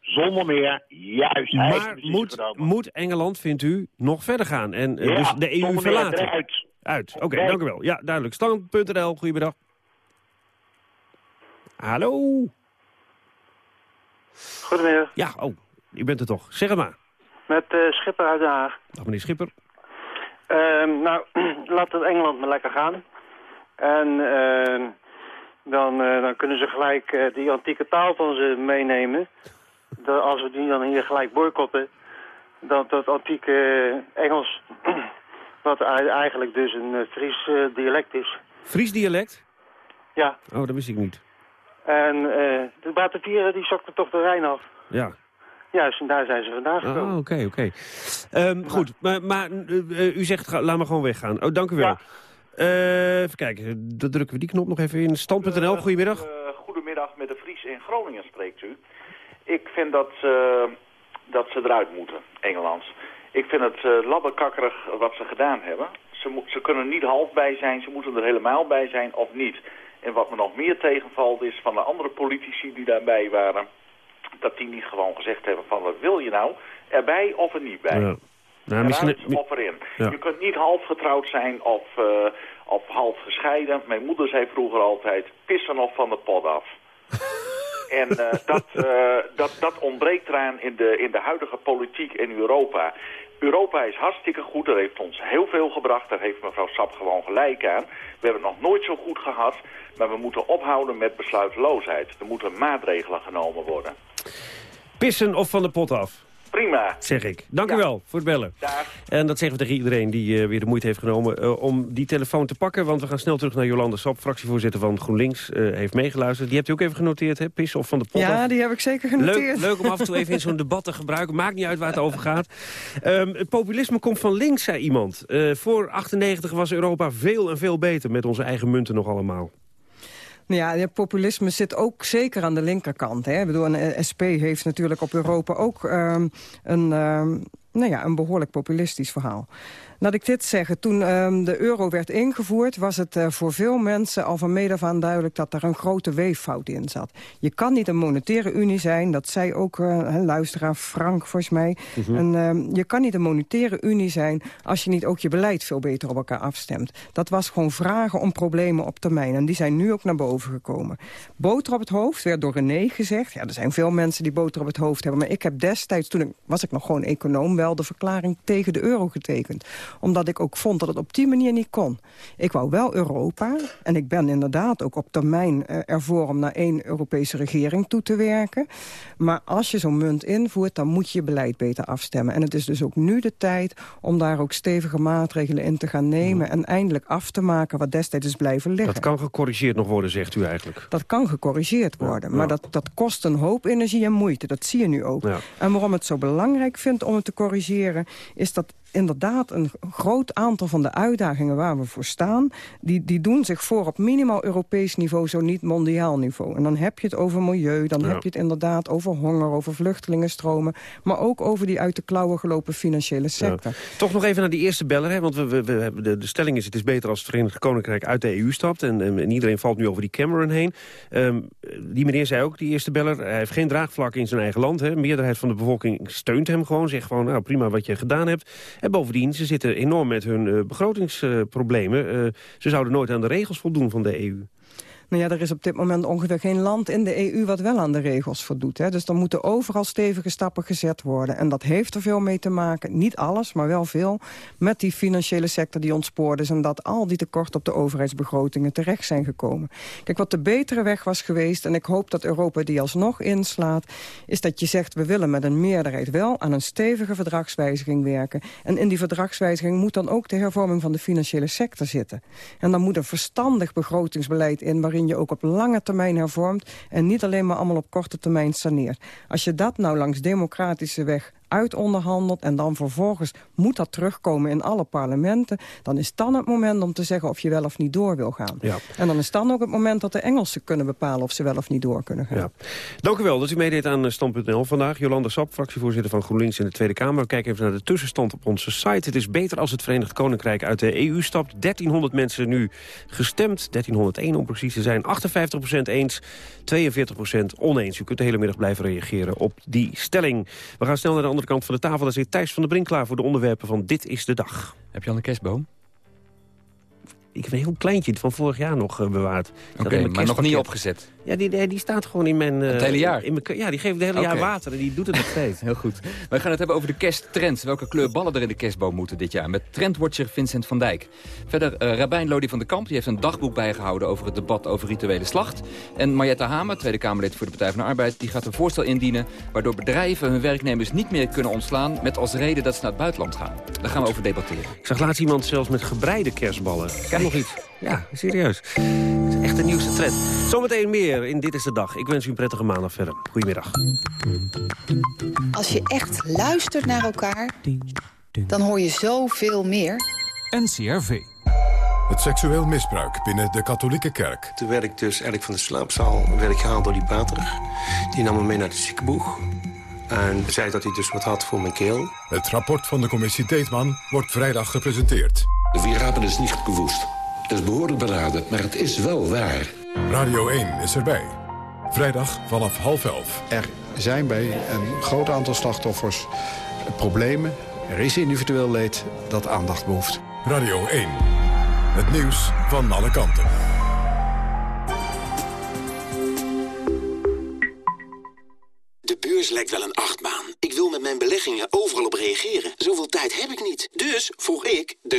zonder meer, juist. Maar moet, moet Engeland, vindt u, nog verder gaan? En Ja, dus de EU meer verlaten? eruit. Uit. Oké, Nee. dank u wel. Ja, duidelijk. Stand.nl, goedemiddag. Hallo? Goedemiddag, Ja, oh, u bent er toch. Zeg het maar. met eh, Schipper uit Den Haag. Dag meneer Schipper. Ehm, nou, [CLEARS THROAT] laat het Engeland maar lekker gaan. En ehm, dan, eh, dan kunnen ze gelijk eh, die antieke taal van ze meenemen. Dat als we die dan hier gelijk boycotten, dat dat antieke Engels, [CLEARS THROAT] wat ei- eigenlijk dus een eh, Fries eh, dialect is. Fries dialect? Ja, Oh, dat wist ik niet. en eh, de Batavieren die zakten toch de Rijn af. Ja. Juist, en daar zijn ze vandaan gekomen. Ah, oké, oké. Ehm, Goed, maar, maar eh, eh, u zegt, ga- laat maar gewoon weggaan. Oh, dank u wel. Eh, even kijken, dan drukken we die knop nog even in. Stand.nl, goedemiddag. Eh, goedemiddag, met de Vries in Groningen spreekt u. Ik vind dat, ze dat ze eruit moeten, Engeland. Ik vind het uh, labbekakkerig wat ze gedaan hebben. Ze, ze kunnen niet half bij zijn, ze moeten er helemaal bij zijn of niet. En wat me nog meer tegenvalt is van de andere politici die daarbij waren... dat die niet gewoon gezegd hebben van wat wil je nou, erbij of er niet bij. Ja. Nou, misschien- Eruit of erin. Ja. Je kunt niet half getrouwd zijn of, eh, of half gescheiden. Mijn moeder zei vroeger altijd, pissen of van de pot af. [LAUGHS] en eh, dat, eh, dat, dat ontbreekt eraan in de, in de huidige politiek in Europa. Europa is hartstikke goed, dat heeft ons heel veel gebracht. Daar heeft mevrouw Sap gewoon gelijk aan. We hebben het nog nooit zo goed gehad. Maar we moeten ophouden met besluiteloosheid. Er moeten maatregelen genomen worden. Pissen of van de pot af? Prima. Zeg ik. Dank u wel voor het bellen. En dat zeggen we tegen iedereen die eh, weer de moeite heeft genomen eh, om die telefoon te pakken. Want we gaan snel terug naar Jolande Sap, fractievoorzitter van GroenLinks. eh, heeft meegeluisterd. Die hebt u ook even genoteerd, hè? Pissen of van de pot? Ja, die heb ik zeker genoteerd. Leuk, leuk om af en toe even in zo'n debat te gebruiken. Maakt niet uit waar het over gaat. Ehm, het populisme komt van links, zei iemand. Eh, voor 98 was Europa veel en veel beter met onze eigen munten nog allemaal. Ja, het populisme zit ook zeker aan de linkerkant. Hè. Ik bedoel, een eh, SP heeft natuurlijk op Europa ook ehm, een, ehm, nou ja, een behoorlijk populistisch verhaal. Laat ik dit zeggen, toen ehm, de euro werd ingevoerd... was het eh, voor veel mensen al van meet af aan duidelijk... dat er een grote weeffout in zat. Je kan niet een monetaire unie zijn, dat zei ook uh, een luisteraar Frank volgens mij. Mhm. en, ehm, je kan niet een monetaire unie zijn... als je niet ook je beleid veel beter op elkaar afstemt. Dat was gewoon vragen om problemen op termijn. En die zijn nu ook naar boven gekomen. Boter op het hoofd werd door René gezegd. Ja, er zijn veel mensen die boter op het hoofd hebben. Maar ik heb destijds, toen ik, was ik nog gewoon econoom... wel de verklaring tegen de euro getekend omdat ik ook vond dat het op die manier niet kon. Ik wou wel Europa. En ik ben inderdaad ook op termijn eh, ervoor om naar één Europese regering toe te werken. Maar als je zo'n munt invoert, dan moet je je beleid beter afstemmen. En het is dus ook nu de tijd om daar ook stevige maatregelen in te gaan nemen... en eindelijk af te maken wat destijds is blijven liggen. Dat kan gecorrigeerd nog worden, zegt u eigenlijk. Dat kan gecorrigeerd worden, maar dat, dat kost een hoop energie en moeite. Dat zie je nu ook. Ja. En waarom het zo belangrijk vind om het te corrigeren... is dat inderdaad een groot aantal van de uitdagingen waar we voor staan... die, die doen zich voor op minimaal Europees niveau, zo niet mondiaal niveau. En dan heb je het over milieu, dan Ja. heb je het inderdaad over honger... over vluchtelingenstromen, maar ook over die uit de klauwen gelopen financiële sector. Toch nog even naar die eerste beller, hè? want we, we, de, de stelling is... het is beter als het Verenigd Koninkrijk uit de EU stapt... en, en, en iedereen valt nu over die Cameron heen. Ehm, die meneer zei ook, die eerste beller... hij heeft geen draagvlak in zijn eigen land. Hè? De meerderheid van de bevolking steunt hem gewoon. Zegt gewoon, nou prima wat je gedaan hebt. En bovendien, ze zitten enorm met hun eh, begrotingsproblemen. Eh, ze zouden nooit aan de regels voldoen van de EU. Nou ja, er is op dit moment ongeveer geen land in de EU wat wel aan de regels voldoet. Hè. Dus er moeten overal stevige stappen gezet worden. En dat heeft er veel mee te maken, niet alles, maar wel veel... met die financiële sector die ontspoord is... en dat al die tekorten op de overheidsbegrotingen terecht zijn gekomen. Kijk, wat de betere weg was geweest... en ik hoop dat Europa die alsnog inslaat... is dat je zegt, we willen met een meerderheid wel... aan een stevige verdragswijziging werken. En in die verdragswijziging moet dan ook de hervorming van de financiële sector zitten. En dan moet een verstandig begrotingsbeleid in... waarin je ook op lange termijn hervormt... en niet alleen maar allemaal op korte termijn saneert. Als je dat nou langs democratische weg uitonderhandelt... en dan vervolgens moet dat terugkomen in alle parlementen... dan is dan het moment om te zeggen of je wel of niet door wil gaan. Ja. En dan is dan ook het moment dat de Engelsen kunnen bepalen... of ze wel of niet door kunnen gaan. Ja. Dank u wel dat u meedeed aan eh, Stand.nl vandaag. Jolanda Sap, fractievoorzitter van GroenLinks in de Tweede Kamer. We kijken even naar de tussenstand op onze site. Het is beter als het Verenigd Koninkrijk uit de EU stapt. 1300 mensen nu gestemd. 1301 om precies te zijn. 58% eens, 42% oneens. U kunt de hele middag blijven reageren op die stelling. We gaan snel naar de andere kant van de tafel. Zit Thijs van der Brink klaar voor de onderwerpen van Dit is de Dag. Heb je al een kerstboom? Ik heb een heel kleintje van vorig jaar nog eh, bewaard. Oké, maar nog niet opgezet. Ja, die, die, staat gewoon in mijn... eh, Het hele jaar? In mijn, ja, die geeft het hele jaar water en die doet het nog steeds. [LAUGHS] Heel goed. We gaan het hebben over de kersttrends. Welke kleur ballen er in de kerstboom moeten dit jaar? Met trendwatcher Vincent van Dijk. Verder uh, Rabijn Lodi van de Kamp. Die heeft een dagboek bijgehouden over het debat over rituele slacht. En Marietta Hamer, Tweede Kamerlid voor de Partij van de Arbeid... die gaat een voorstel indienen waardoor bedrijven hun werknemers niet meer kunnen ontslaan... met als reden dat ze naar het buitenland gaan. Daar gaan we over debatteren. Ik zag laatst iemand zelfs met gebreide kerstballen. Kijk nog iets. Ja, serieus. Het is echt de nieuwste trend. Zometeen meer in Dit is de Dag. Ik wens u een prettige maandag verder. Goedemiddag. Als je echt luistert naar elkaar, dan hoor je zoveel meer. NCRV. Het seksueel misbruik binnen de katholieke kerk. Toen werd ik dus eigenlijk van de slaapzaal werd ik gehaald door die pater. Die nam me mee naar de ziekenboeg. En zei dat hij dus wat had voor mijn keel. Het rapport van de commissie Deetman wordt vrijdag gepresenteerd. Wir haben es niet gewusst. Het is behoorlijk beraden, maar het is wel waar. Radio 1 is erbij. Vrijdag vanaf half elf. Er zijn bij een groot aantal slachtoffers problemen Er is individueel leed dat aandacht behoeft. Radio 1. Het nieuws van alle kanten. De beurs lijkt wel een achtbaan. Ik wil met mijn beleggingen overal op reageren. Zoveel tijd heb ik niet. Dus vroeg ik de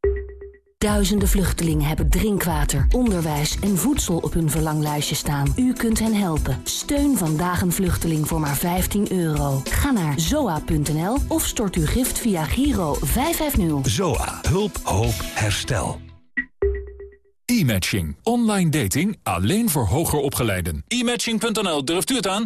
Duizenden vluchtelingen hebben drinkwater, onderwijs en voedsel op hun verlanglijstje staan. U kunt hen helpen. Steun vandaag een vluchteling voor maar 15 euro. Ga naar zoa.nl of stort uw gift via Giro 550. ZOA. Hulp, hoop, herstel. E-matching. Online dating alleen voor hoger opgeleiden. E-matching.nl, durft u het aan?